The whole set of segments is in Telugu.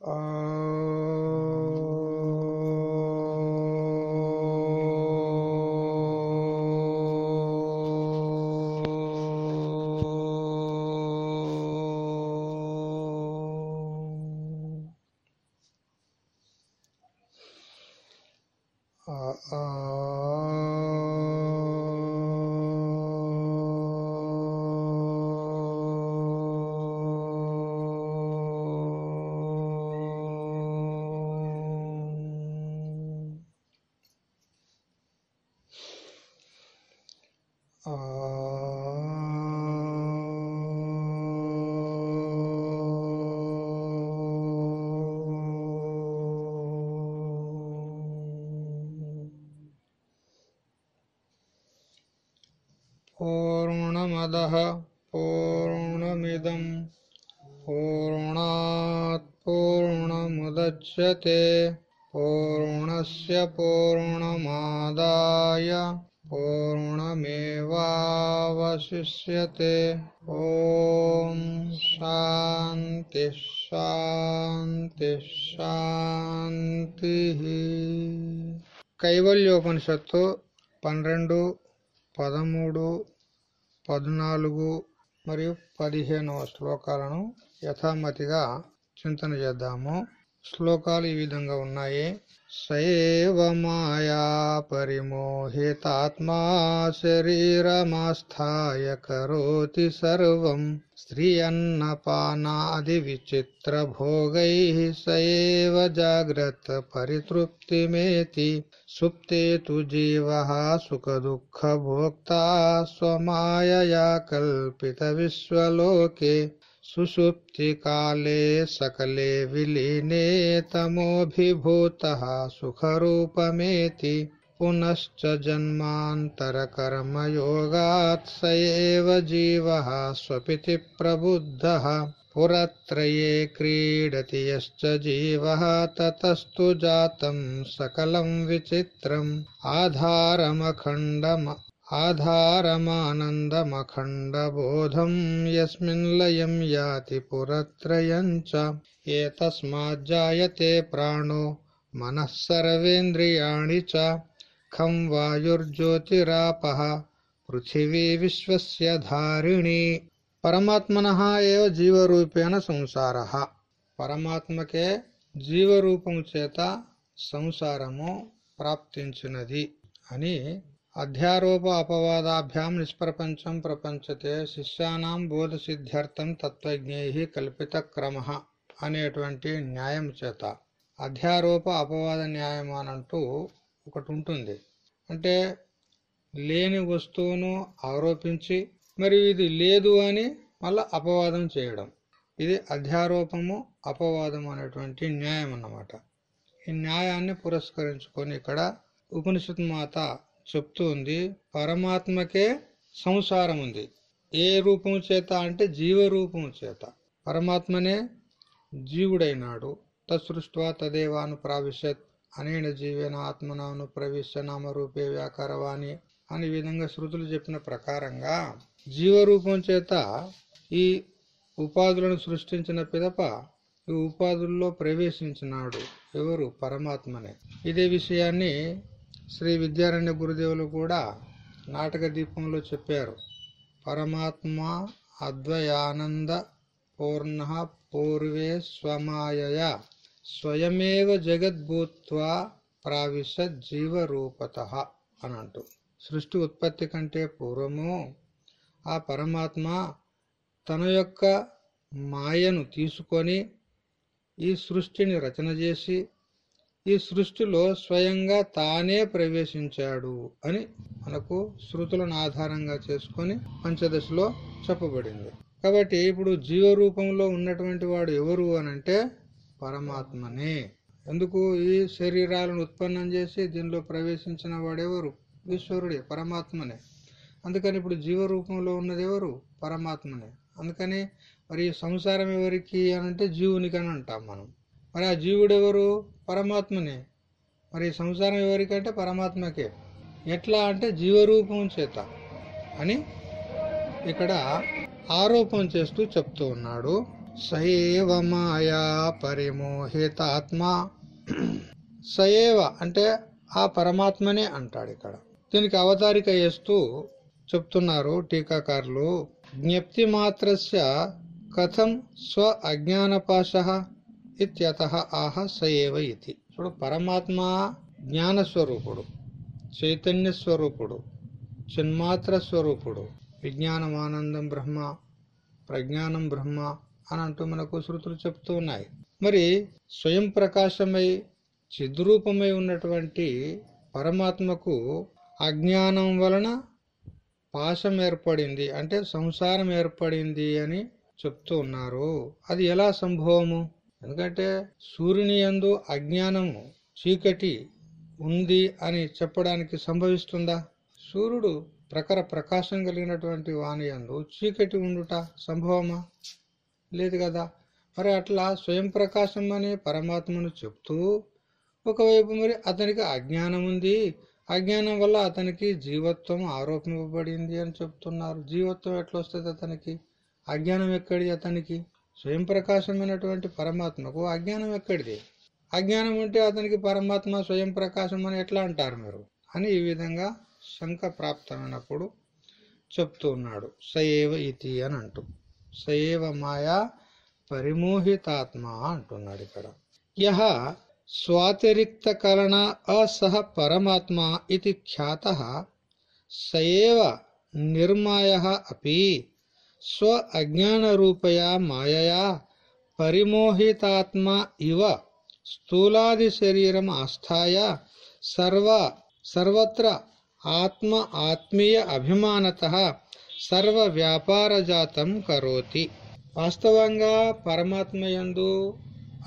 Uh, पूर्णमदः पूर्णमिदं पूर्णात् पूर्णमुदच्यते। पूर्णस्य पूर्णमादाय पूर्णमेवावशिष्यते। ॐ शान्तिः शान्तिः शान्तिः। कैवल्योपनिषत्तो శ్లోకాలను యథామతిగా చింతన చేద్దాము. శ్లోకాలు ఈ విధంగా ఉన్నాయి. సైవ మాయా పరిమోహితాత్మా శరీరమాస్థాయ కరోతి సర్వం. స్త్రీ అన్నపానాది విచిత్ర భోగై సైవ జాగ్రత్త పరితృప్తిమేతి. సుప్తే తు జీవ సుఖ దుఃఖ భోక్తా స్వమాయయా కల్పిత విశ్వలోకే. सुसुप्तिकाले सकले विलीने तमोऽभिभूतः सुखरूपमेति पुनश्च जन्मान्तरकर्मयोगात् स एव जीवः स्वपिति प्रबुद्धः पुरत्रये क्रीडति यश्च जीवः ततस्तु जातं सकलं विचित्रम् आधारमखण्डम् ఆధారమఖండమ ఆధారమానందమఖండబోధం యస్మిన్ లయం యాతి పురత్రయం చ ఏతస్మాజ్జాయతే ప్రాణో మనః సర్వేంద్రియాణి చ ఖం వాయుర్జ్యోతిరాపః పృథివీ విశ్వస్య ధారిణి పరమాత్మనః ఏవ జీవరూపేణ సంసారః పరమాత్మకే జీవరూపము చేత సంసారము ప్రాప్తించినది అని అధ్యారోప అపవాదాభ్యాం నిష్ప్రపంచం ప్రపంచతే శిష్యానాం బోధ సిద్ధ్యర్థం తత్వజ్ఞై కల్పిత క్రమ అనేటువంటి న్యాయం చేత. అధ్యారోప అపవాద న్యాయం అనంటూ ఒకటి ఉంటుంది. అంటే లేని వస్తువును ఆరోపించి మరియు ఇది లేదు అని మళ్ళీ అపవాదం చేయడం. ఇది అధ్యారోపము అపవాదం అనేటువంటి న్యాయం అన్నమాట. ఈ న్యాయాన్ని పురస్కరించుకొని ఇక్కడ ఉపనిషత్ మాత చెప్తూ ఉంది పరమాత్మకే సంసారం ఉంది. ఏ రూపం చేత అంటే జీవరూపం చేత. పరమాత్మనే జీవుడైనాడు. తత్సృష్ట్వా తదేవాను ప్రావిశత్ అనేన జీవేన ఆత్మనాను ప్రవిశ నామ వ్యాకారవాణి అనే అని విధంగా శృతులు చెప్పిన ప్రకారంగా జీవరూపం చేత ఈ ఉపాధులను సృష్టించిన పిదప ఈ ఉపాధుల్లో ప్రవేశించినాడు. ఎవరు? పరమాత్మనే. ఇదే విషయాన్ని శ్రీ విద్యారణ్య గురుదేవులు కూడా నాటక దీపంలో చెప్పారు. పరమాత్మ అద్వయానంద పూర్ణ పూర్వే స్వమాయ స్వయమేవ జగద్భూత్వా ప్రావిశ జీవరూపత అని అంటూ. సృష్టి ఉత్పత్తి కంటే పూర్వము ఆ పరమాత్మ తన యొక్క మాయను తీసుకొని ఈ సృష్టిని రచన చేసి ఈ సృష్టిలో స్వయంగా తానే ప్రవేశించాడు అని మనకు శృతులను ఆధారంగా చేసుకొని పంచదశలో చెప్పబడింది. కాబట్టి ఇప్పుడు జీవరూపంలో ఉన్నటువంటి వాడు ఎవరు అనంటే పరమాత్మనే. ఎందుకు? ఈ శరీరాలను ఉత్పన్నం చేసి దీనిలో ప్రవేశించిన వాడెవరు? ఈశ్వరుడే పరమాత్మనే. అందుకని ఇప్పుడు జీవరూపంలో ఉన్నది ఎవరు? పరమాత్మనే. అందుకని మరి సంసారం ఎవరికి అనంటే జీవునికి అని అంటాం మనం. మరి ఆ జీవుడెవరు పరమాత్మనే. మరి సంసారం ఎవరికంటే పరమాత్మకే. ఎట్లా అంటే జీవరూపం చేత అని ఇక్కడ ఆరోపణ చేస్తూ చెప్తూ ఉన్నాడు. సయేవ మాయా పరిమోహితాత్మ. సయేవ అంటే ఆ పరమాత్మనే అంటాడు ఇక్కడ. దీనికి అవతారిక చేస్తూ చెప్తున్నారు టీకాకారులు. జ్ఞప్తి మాత్రస్య కథం స్వ అజ్ఞానపాశ. ఇత్యత ఆహ సయేవ ఇది ఇప్పుడు పరమాత్మ జ్ఞాన స్వరూపుడు చైతన్య స్వరూపుడు చిన్మాత్ర స్వరూపుడు విజ్ఞానం ఆనందం బ్రహ్మ ప్రజ్ఞానం బ్రహ్మ అని అంటూ మనకు శృతులు చెప్తూ ఉన్నాయి. మరి స్వయం ప్రకాశమై చిద్రూపమై ఉన్నటువంటి పరమాత్మకు అజ్ఞానం వలన పాశం ఏర్పడింది అంటే సంసారం ఏర్పడింది అని చెప్తూ ఉన్నారు. అది ఎలా సంభవము? ఎందుకంటే సూర్యుని యందు అజ్ఞానము చీకటి ఉంది అని చెప్పడానికి సంభవిస్తుందా? సూర్యుడు ప్రఖర ప్రకాశం కలిగినటువంటి వాణి యందు చీకటి ఉండుట సంభవమా? లేదు కదా. మరి అట్లా స్వయం ప్రకాశం అని పరమాత్మను చెప్తూ ఒకవైపు మరి అతనికి అజ్ఞానం ఉంది. అజ్ఞానం వల్ల అతనికి జీవత్వం ఆరోపింపబడింది అని చెప్తున్నారు. జీవత్వం ఎట్లా వస్తుంది అతనికి? అజ్ఞానం ఎక్కడి అతనికి? స్వయం ప్రకాశమైనటువంటి పరమాత్మకు అజ్ఞానం ఎక్కడిది? అజ్ఞానం ఉంటే అతనికి పరమాత్మ స్వయం ప్రకాశం అని ఎట్లా అంటారు మీరు? అని ఈ విధంగా శంక ప్రాప్తమైనప్పుడు చెప్తూ ఉన్నాడు. సయేవ ఇతి అని అంటూ. సయేవ మాయా పరిమోహితాత్మ అంటున్నాడు ఇక్కడ. యహ స్వాతిరిక్త కరణ అసహ పరమాత్మ ఇది ఖ్యాత సయేవ నిర్మాయ అపి స్వ అజ్ఞానరూపయా మాయయా పరిమోహితాత్మ ఇవ స్థూలాది శరీరం ఆస్థాయ సర్వ సర్వత్ర ఆత్మ ఆత్మీయ అభిమానత సర్వ వ్యాపారజాతం కరోతి. వాస్తవంగా పరమాత్మయందు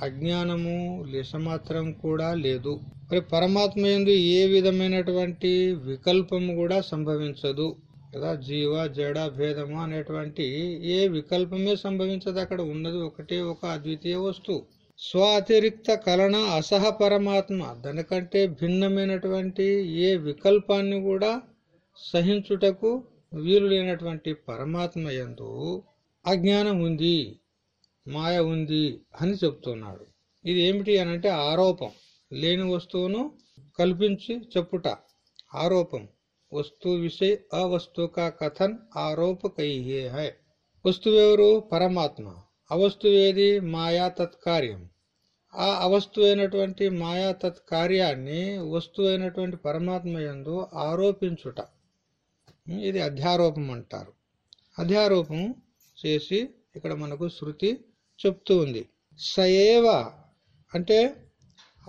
అజ్ఞానము లేశమాత్రం కూడా లేదు. మరి పరమాత్మ యందు ఏ విధమైనటువంటి వికల్పము కూడా సంభవించదు. కదా? జీవ జడ భేదము అనేటువంటి ఏ వికల్పమే సంభవించదు. అక్కడ ఉన్నది ఒకటే ఒక అద్వితీయ వస్తువు. స్వ అతిరిక్త కలన అసహ పరమాత్మ. దానికంటే భిన్నమైనటువంటి ఏ వికల్పాన్ని కూడా సహించుటకు వీలు లేనటువంటి పరమాత్మ ఎందు అజ్ఞానం ఉంది మాయ ఉంది అని చెప్తున్నాడు. ఇది ఏమిటి అని అంటే ఆరోపం. లేని వస్తువును కల్పించి చెప్పుట ఆరోపం. వస్తు విషయ అవస్తు కా కథన్ ఆరోప కైహే హై వస్తువెవరు పరమాత్మ అవస్తువేది మాయా తత్కార్యం ఆ అవస్తు అయినటువంటి మాయా తత్కార్యాన్ని వస్తువు అయినటువంటి పరమాత్మ యందు ఆరోపించుట ఇది అధ్యారోపం అంటారు అధ్యారోపం చేసి ఇక్కడ మనకు శృతి చెప్తూ ఉంది సయేవ అంటే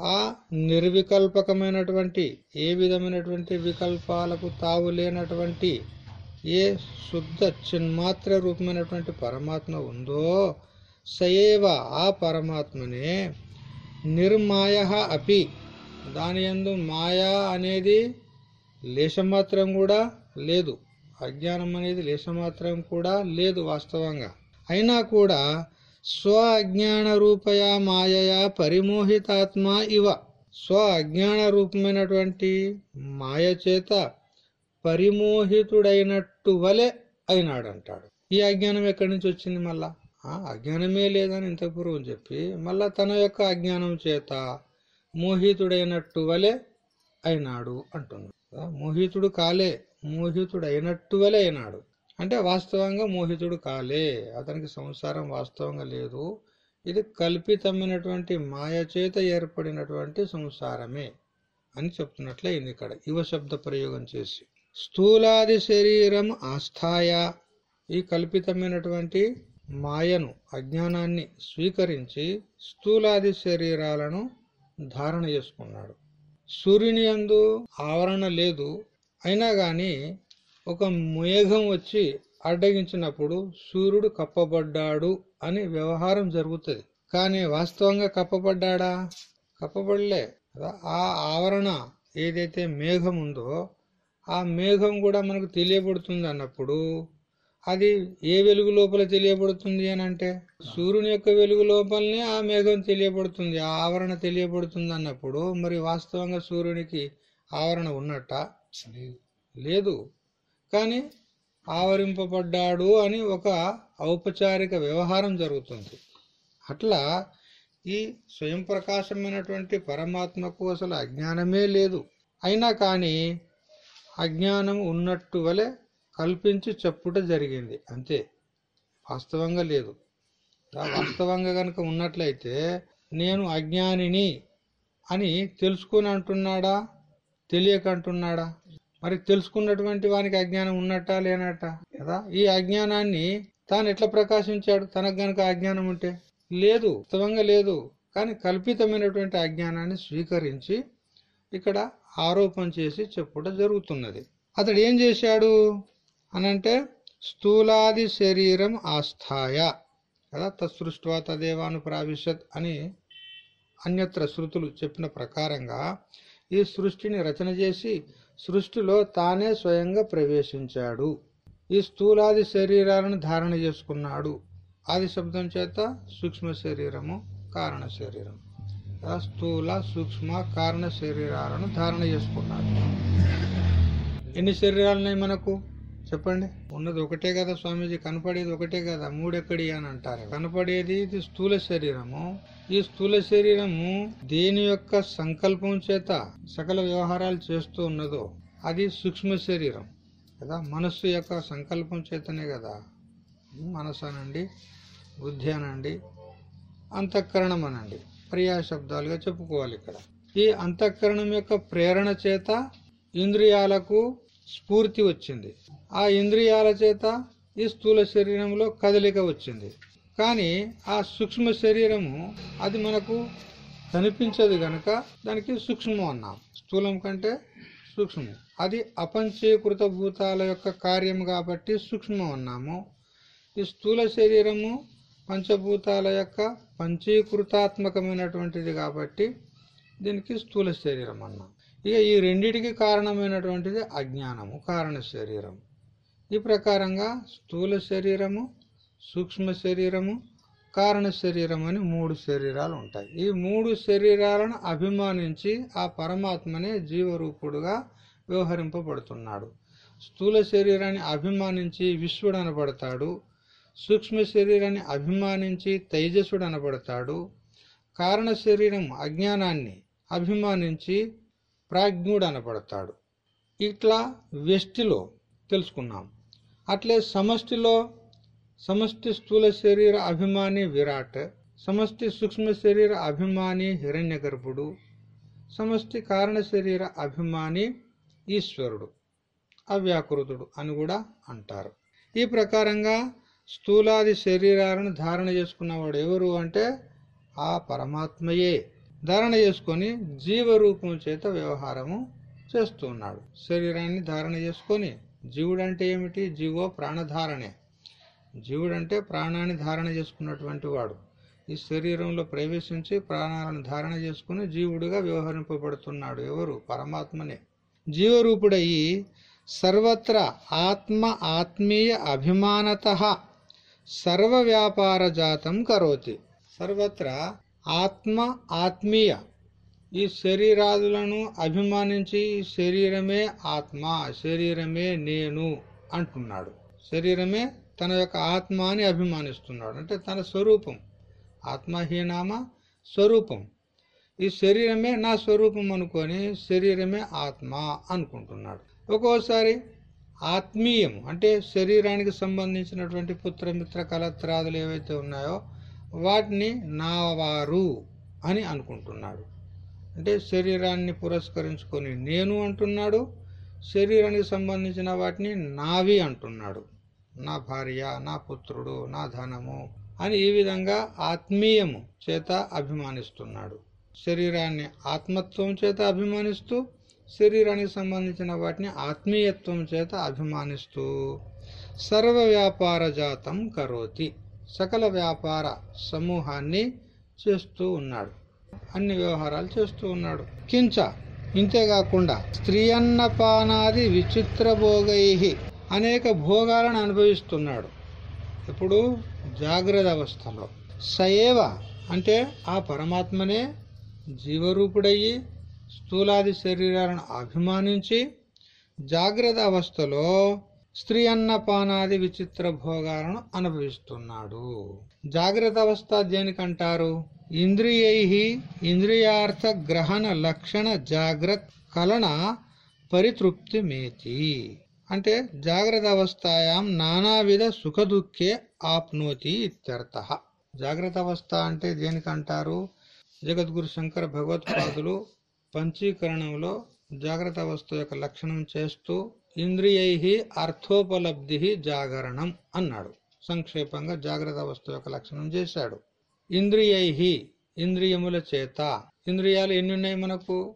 ఆ నిర్వికల్పకమైనటువంటి ఏ విధమైనటువంటి వికల్పాలకు తావు లేనటువంటి ఏ శుద్ధ చిన్మాత్ర రూపమైనటువంటి పరమాత్మ ఉందో సయేవ ఆ పరమాత్మనే నిర్మాయ అపి. దాని యందు మాయా అనేది లేశమాత్రం కూడా లేదు. అజ్ఞానం అనేది లేశమాత్రం కూడా లేదు వాస్తవంగా. అయినా కూడా స్వ అజ్ఞాన రూపయా మాయయా పరిమోహితాత్మ ఇవ. స్వ అజ్ఞాన రూపమైనటువంటి మాయ చేత పరిమోహితుడైనట్టు వలె అయినాడు అంటాడు ఈ అజ్ఞానం ఎక్కడి నుంచి వచ్చింది మళ్ళా? అజ్ఞానమే లేదని ఇంత పూర్వం చెప్పి మళ్ళా తన యొక్క అజ్ఞానం చేత మోహితుడైనట్టు వలె అయినాడు అంటున్నాడు. మోహితుడు కాలే మోహితుడు అయినట్టు వలె అయినాడు. అంటే వాస్తవంగా మోహితుడు కాలే. అతనికి సంసారం వాస్తవంగా లేదు. ఇది కల్పితమైనటువంటి మాయ చేత ఏర్పడినటువంటి సంసారమే అని చెప్తున్నట్లయింది ఇక్కడ. యువ శబ్ద ప్రయోగం చేసి. స్థూలాది శరీరం ఆస్థాయ. ఈ కల్పితమైనటువంటి మాయను అజ్ఞానాన్ని స్వీకరించి స్థూలాది శరీరాలను ధారణ చేసుకున్నాడు. సూర్యుని యందు ఆవరణ లేదు. అయినా గాని ఒక మేఘం వచ్చి అడ్డగించినప్పుడు సూర్యుడు కప్పబడ్డాడు అని వ్యవహారం జరుగుతుంది. కానీ వాస్తవంగా కప్పబడ్డాడా? కప్పబడలే. ఆ ఆవరణ ఏదైతే మేఘం ఉందో ఆ మేఘం కూడా మనకు తెలియబడుతుంది అన్నప్పుడు అది ఏ వెలుగు లోపల తెలియబడుతుంది అని అంటే సూర్యుని యొక్క వెలుగు లోపలనే ఆ మేఘం తెలియబడుతుంది ఆ ఆవరణ తెలియబడుతుంది అన్నప్పుడు మరి వాస్తవంగా సూర్యునికి ఆవరణ ఉన్నట్ట? లేదు. కానీ ఆవరింపబడ్డాడు అని ఒక ఔపచారిక వ్యవహారం జరుగుతుంది. అట్లా ఈ స్వయం ప్రకాశమైనటువంటి పరమాత్మకు అసలు అజ్ఞానమే లేదు. అయినా కానీ అజ్ఞానం ఉన్నట్టు వలె కల్పించి చెప్పుట జరిగింది. అంతే. వాస్తవంగా లేదు. వాస్తవంగా కనుక ఉన్నట్లయితే నేను అజ్ఞానిని అని తెలుసుకుని అంటున్నాడా? తెలియక అంటున్నాడా? మరి తెలుసుకున్నటువంటి వానికి అజ్ఞానం ఉన్నట్టా లేనట్ట? కదా? ఈ అజ్ఞానాన్ని తాను ఎట్లా ప్రకాశించాడు? తనకు గనక అజ్ఞానం ఉంటే? లేదు వాస్తవంగా లేదు. కానీ కల్పితమైనటువంటి అజ్ఞానాన్ని స్వీకరించి ఇక్కడ ఆరోపణ చేసి చెప్పడం జరుగుతున్నది. అతడు ఏం చేశాడు? అనంటే స్థూలాది శరీరం ఆస్థాయ. కదా? తత్సృష్ట్వా తదేవాను ప్రావిశత్ అని అన్యత్ర శృతులు చెప్పిన ప్రకారంగా ఈ సృష్టిని రచన చేసి సృష్టిలో తానే స్వయంగా ప్రవేశించాడు. ఈ స్థూలాది శరీరాలను ధారణ చేసుకున్నాడు. ఆది శబ్దం చేత సూక్ష్మ శరీరము కారణ శరీరం. స్థూల సూక్ష్మ కారణ శరీరాలను ధారణ చేసుకున్నాడు. ఎన్ని శరీరాలున్నాయి మనకు? చెప్పండి. ఉన్నది ఒకటే కదా స్వామీజీ కనపడేది ఒకటే కదా మూడెక్కడి అని అంటారు. కనపడేది ఇది స్థూల శరీరము. ఈ స్థూల శరీరము దేని యొక్క సంకల్పం చేత సకల వ్యవహారాలు చేస్తూ ఉన్నదో అది సూక్ష్మ శరీరం. కదా? మనస్సు యొక్క సంకల్పం చేతనే కదా. మనసు అనండి బుద్ధి అనండి అంతఃకరణం అనండి. పర్యాయ శబ్దాలుగా చెప్పుకోవాలి ఇక్కడ. ఈ అంతఃకరణం యొక్క ప్రేరణ చేత ఇంద్రియాలకు స్ఫూర్తి వచ్చింది. ఆ ఇంద్రియాల చేత ఈ స్థూల శరీరంలో కదలిక వచ్చింది. కానీ ఆ సూక్ష్మ శరీరము అది మనకు కనిపించదు గనక దానికి సూక్ష్మం అన్నాం. స్థూలం కంటే సూక్ష్మం అది అపంచీకృత భూతాల యొక్క కార్యం కాబట్టి సూక్ష్మం అన్నాము. ఈ స్థూల శరీరము పంచభూతాల యొక్క పంచీకృతాత్మకమైనటువంటిది కాబట్టి దీనికి స్థూల శరీరం అన్నాం. ఇక ఈ రెండిటికి కారణమైనటువంటిది అజ్ఞానము కారణ శరీరం ఈ ప్రకారంగా స్థూల శరీరము సూక్ష్మ శరీరము కారణ శరీరం అని మూడు శరీరాలు ఉంటాయి. ఈ మూడు శరీరాలను అభిమానించి ఆ పరమాత్మనే జీవరూపుడుగా వ్యవహరింపబడుతున్నాడు. స్థూల శరీరాన్ని అభిమానించి విశ్వడు అనబడతాడు. సూక్ష్మ శరీరాన్ని అభిమానించి తేజస్సుడు అనబడతాడు. కారణ శరీరం అజ్ఞానాన్ని అభిమానించి ప్రాజ్ఞుడు అనబడతాడు. ఇట్లా వ్యష్టిలో తెలుసుకున్నాం. అట్లే సమష్టిలో సమష్టి స్థూల శరీర అభిమాని విరాట్ సమష్టి సూక్ష్మ శరీర అభిమాని హిరణ్య గర్భుడు సమష్టి కారణ శరీర అభిమాని ఈశ్వరుడు అవ్యాకృతుడు అని కూడా అంటారు. ఈ ప్రకారంగా స్థూలాది శరీరాలను ధారణ చేసుకున్నవాడు ఎవరు అంటే ఆ పరమాత్మయే. ధారణ చేసుకొని జీవరూపం చేత వ్యవహారము చేస్తూ ఉన్నాడు శరీరాన్ని ధారణ చేసుకొని జీవుడు అంటే ఏమిటి? జీవో ప్రాణధారణే. జీవుడు అంటే ప్రాణాన్ని ధారణ చేసుకున్నటువంటి వాడు. ఈ శరీరంలో ప్రవేశించి ప్రాణాలను ధారణ చేసుకుని జీవుడుగా వ్యవహరింపబడుతున్నాడు ఎవరు? పరమాత్మనే. జీవరూపుడయి సర్వత్ర ఆత్మ ఆత్మీయ అభిమానత సర్వ వ్యాపార జాతం కరోతి. సర్వత్రా ఆత్మ ఆత్మీయ. ఈ శరీరాదులను అభిమానించి ఈ శరీరమే ఆత్మ శరీరమే నేను అంటున్నాడు. శరీరమే తన యొక్క ఆత్మ అని అభిమానిస్తున్నాడు. అంటే తన స్వరూపం. ఆత్మహీనామ స్వరూపం. ఈ శరీరమే నా స్వరూపం అనుకొని శరీరమే ఆత్మ అనుకుంటున్నాడు. ఒక్కోసారి ఆత్మీయం అంటే శరీరానికి సంబంధించినటువంటి పుత్రమిత్ర కలత్రాదులు ఏవైతే ఉన్నాయో వాటిని నా వారు అని అనుకుంటున్నాడు. అంటే శరీరాన్ని పురస్కరించుకొని నేను అంటున్నాడు శరీరానికి సంబంధించిన వాటిని నావి అంటున్నాడు. నా భార్య నా పుత్రుడు నా ధనము అని ఈ విధంగా ఆత్మీయము చేత అభిమానిస్తున్నాడు. శరీరాన్ని ఆత్మత్వం చేత అభిమానిస్తూ శరీరానికి సంబంధించిన వాటిని ఆత్మీయత్వం చేత అభిమానిస్తూ సర్వ వ్యాపార జాతం కరోతి. సకల వ్యాపార సమూహాన్ని చేస్తూ ఉన్నాడు. అన్ని వ్యవహారాలు చేస్తూ ఉన్నాడు. కించ ఇంతేకాకుండా స్త్రీ అన్నపానాది విచిత్ర భోగై అనేక భోగాలను అనుభవిస్తున్నాడు. ఇప్పుడు జాగ్రత్త అవస్థలో. సయేవ అంటే ఆ పరమాత్మనే జీవరూపుడయ్యి స్థూలాది శరీరాలను అభిమానించి జాగ్రత్త అవస్థలో స్త్రీ అన్నపానాది విచిత్ర భోగాలను అనుభవిస్తున్నాడు. జాగ్రత్త అవస్థ దేనికంటారు? ఇంద్రియై ఇంద్రియార్థ గ్రహణ లక్షణ జాగ్రత్త కలన పరితృప్తి మేతి. అంటే జాగ్రత్త అవస్థాయాం నానావిధ సుఖ దుఃఖే ఆప్నోతి ఇత్యర్థ. జాగ్రత్త అవస్థ అంటే దేనికంటారు? జగద్గురు శంకర భగవత్పాదులు పంచీకరణంలో జాగ్రత్త అవస్థ యొక్క లక్షణం చేస్తూ ఇంద్రియై అర్థోపలబ్ధి జాగరణం అన్నాడు. సంక్షేపంగా జాగ్రత్త అవస్థ యొక్క లక్షణం చేశాడు. ఇంద్రియై ఇంద్రియముల చేత. ఇంద్రియాలు ఎన్ని ఉన్నాయి మనకు?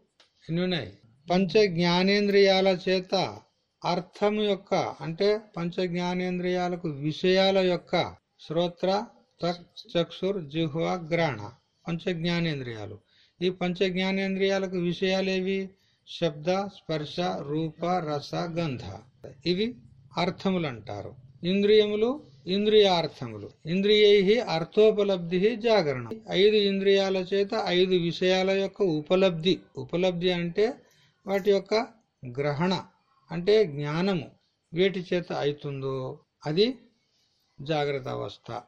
ఎన్ని ఉన్నాయి పంచ జ్ఞానేంద్రియాల చేత. అర్థం యొక్క అంటే పంచ జ్ఞానేంద్రియాలకు విషయాల యొక్క శ్రోత్ర తక్ చక్షుర్ జిహ్వ గ్రాణ పంచ జ్ఞానేంద్రియాలు ఈ పంచ జ్ఞానేంద్రియాలకు విషయాలేవి? శబ్ద స్పర్శ రూప రస గంధ. ఇవి అర్థములు అంటారు ఇంద్రియములు ఇంద్రియార్థములు. ఇంద్రియై అర్థోపలబ్ధి జాగరణం. ఐదు ఇంద్రియాల చేత ఐదు విషయాల యొక్క ఉపలబ్ధి. ఉపలబ్ధి అంటే వాటి యొక్క గ్రహణ అంటే జ్ఞానము. వేటి చేత అవుతుందో అది జాగ్రత్త అవస్థ.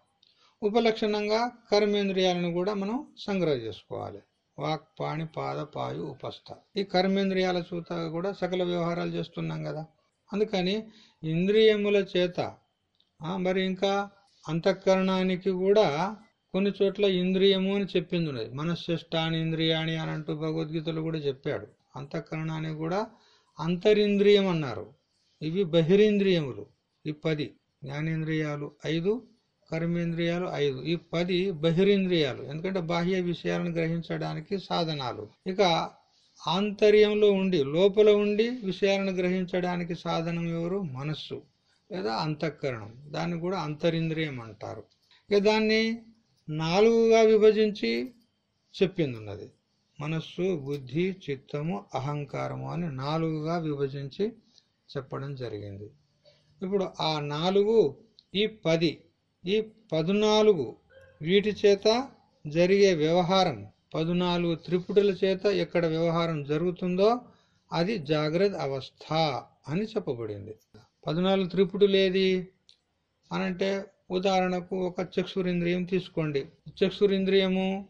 ఉపలక్షణంగా కర్మేంద్రియాలను కూడా మనం సంగ్రహ చేసుకోవాలి. వాక్ పాణి పాద పాయు ఉపస్థ. ఈ కర్మేంద్రియాల చూత కూడా సకల వ్యవహారాలు చేస్తున్నాం కదా. అందుకని ఇంద్రియముల చేత మరి ఇంకా అంతఃకరణానికి కూడా కొన్ని చోట్ల ఇంద్రియము అని చెప్పింది ఉన్నది. మనశ్శిష్టాని ఇంద్రియాణి అని అంటూ భగవద్గీతలో కూడా చెప్పాడు. అంతఃకరణానికి కూడా అంతరింద్రియం అన్నారు. ఇవి బహిరింద్రియములు. ఈ పది జ్ఞానేంద్రియాలు ఐదు కర్మేంద్రియాలు ఐదు. ఈ పది బహిరేంద్రియాలు. ఎందుకంటే బాహ్య విషయాలను గ్రహించడానికి సాధనాలు. ఇక ఆంతర్యంలో ఉండి లోపల ఉండి విషయాలను గ్రహించడానికి సాధనం ఎవరు? మనస్సు లేదా అంతఃకరణం. దాన్ని కూడా అంతరింద్రియం అంటారు. ఇక దాన్ని నాలుగుగా విభజించి చెప్పింది ఉన్నది మనస్సు బుద్ధి చిత్తము అహంకారము అని నాలుగుగా విభజించి చెప్పడం జరిగింది. ఇప్పుడు ఆ నాలుగు ఈ పది ఈ పదునాలుగు వీటి చేత జరిగే వ్యవహారం పదునాలుగు త్రిపుటుల చేత ఎక్కడ వ్యవహారం జరుగుతుందో అది జాగ్రత్త అవస్థ అని చెప్పబడింది. పద్నాలుగు త్రిపుటులు ఏది అనంటే ఉదాహరణకు ఒక చక్షురింద్రియం తీసుకోండి. చక్షురింద్రియము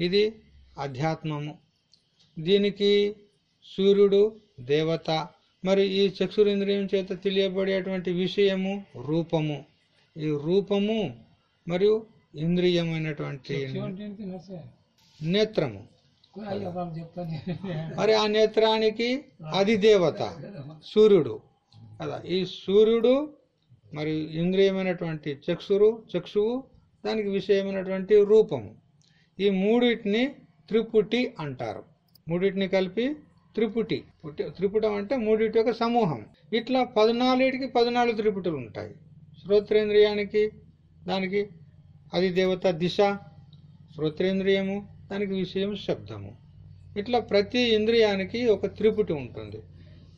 ఇది అధ్యాత్మము. దీనికి సూర్యుడు దేవత. మరి ఈ చక్షురింద్రియం చేత తెలియబడేటువంటి విషయము రూపము. ఈ రూపము మరియు ఇంద్రియమైనటువంటి నేత్రము. మరి ఆ నేత్రానికి అది దేవత సూర్యుడు. కదా ఈ సూర్యుడు మరి ఇంద్రియమైనటువంటి చక్షురు చక్షువు దానికి విషయమైనటువంటి రూపము. ఈ మూడిటిని త్రిపుటి అంటారు. మూడిటిని కలిపి త్రిపుటి. త్రిపుటం అంటే మూడిటి యొక్క సమూహం. ఇట్లా పద్నాలుగిటికి పద్నాలుగు త్రిపుటులు ఉంటాయి. శ్రోత్రేంద్రియానికి దానికి అది దేవత దిశ శ్రోత్రేంద్రియము దానికి విషయం శబ్దము. ఇట్లా ప్రతి ఇంద్రియానికి ఒక త్రిపుటి ఉంటుంది.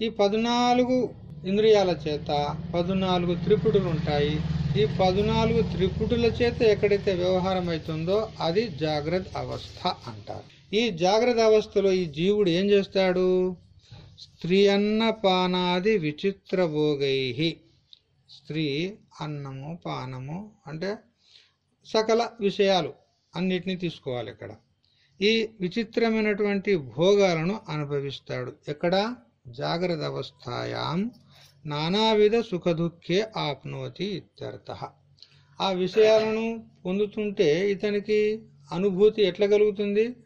ఈ పద్నాలుగు ఇంద్రియాల చేత పద్నాలుగు త్రిపుటులు ఉంటాయి. ఈ పద్నాలుగు త్రిపుటుల చేత ఎక్కడైతే వ్యవహారం అవుతుందో అది జాగ్రత్త అవస్థ అంటారు. ఈ జాగ్రత్త అవస్థలో ఈ జీవుడు ఏం చేస్తాడు? స్త్రీ అన్న పానాది విచిత్ర భోగై. స్త్రీ అన్నము పానము అంటే సకల విషయాలు అన్నిటినీ తీసుకోవాలి ఇక్కడ ఈ విచిత్రమైనటువంటి భోగాలను అనుభవిస్తాడు. ఎక్కడ? జాగ్రత్త అవస్థాయాం నానావిధ సుఖదుఖే ఆప్నోతి ఇత్యర్థ. ఆ విషయాలను పొందుతుంటే ఇతనికి అనుభూతి ఎట్లా కలుగుతుంది?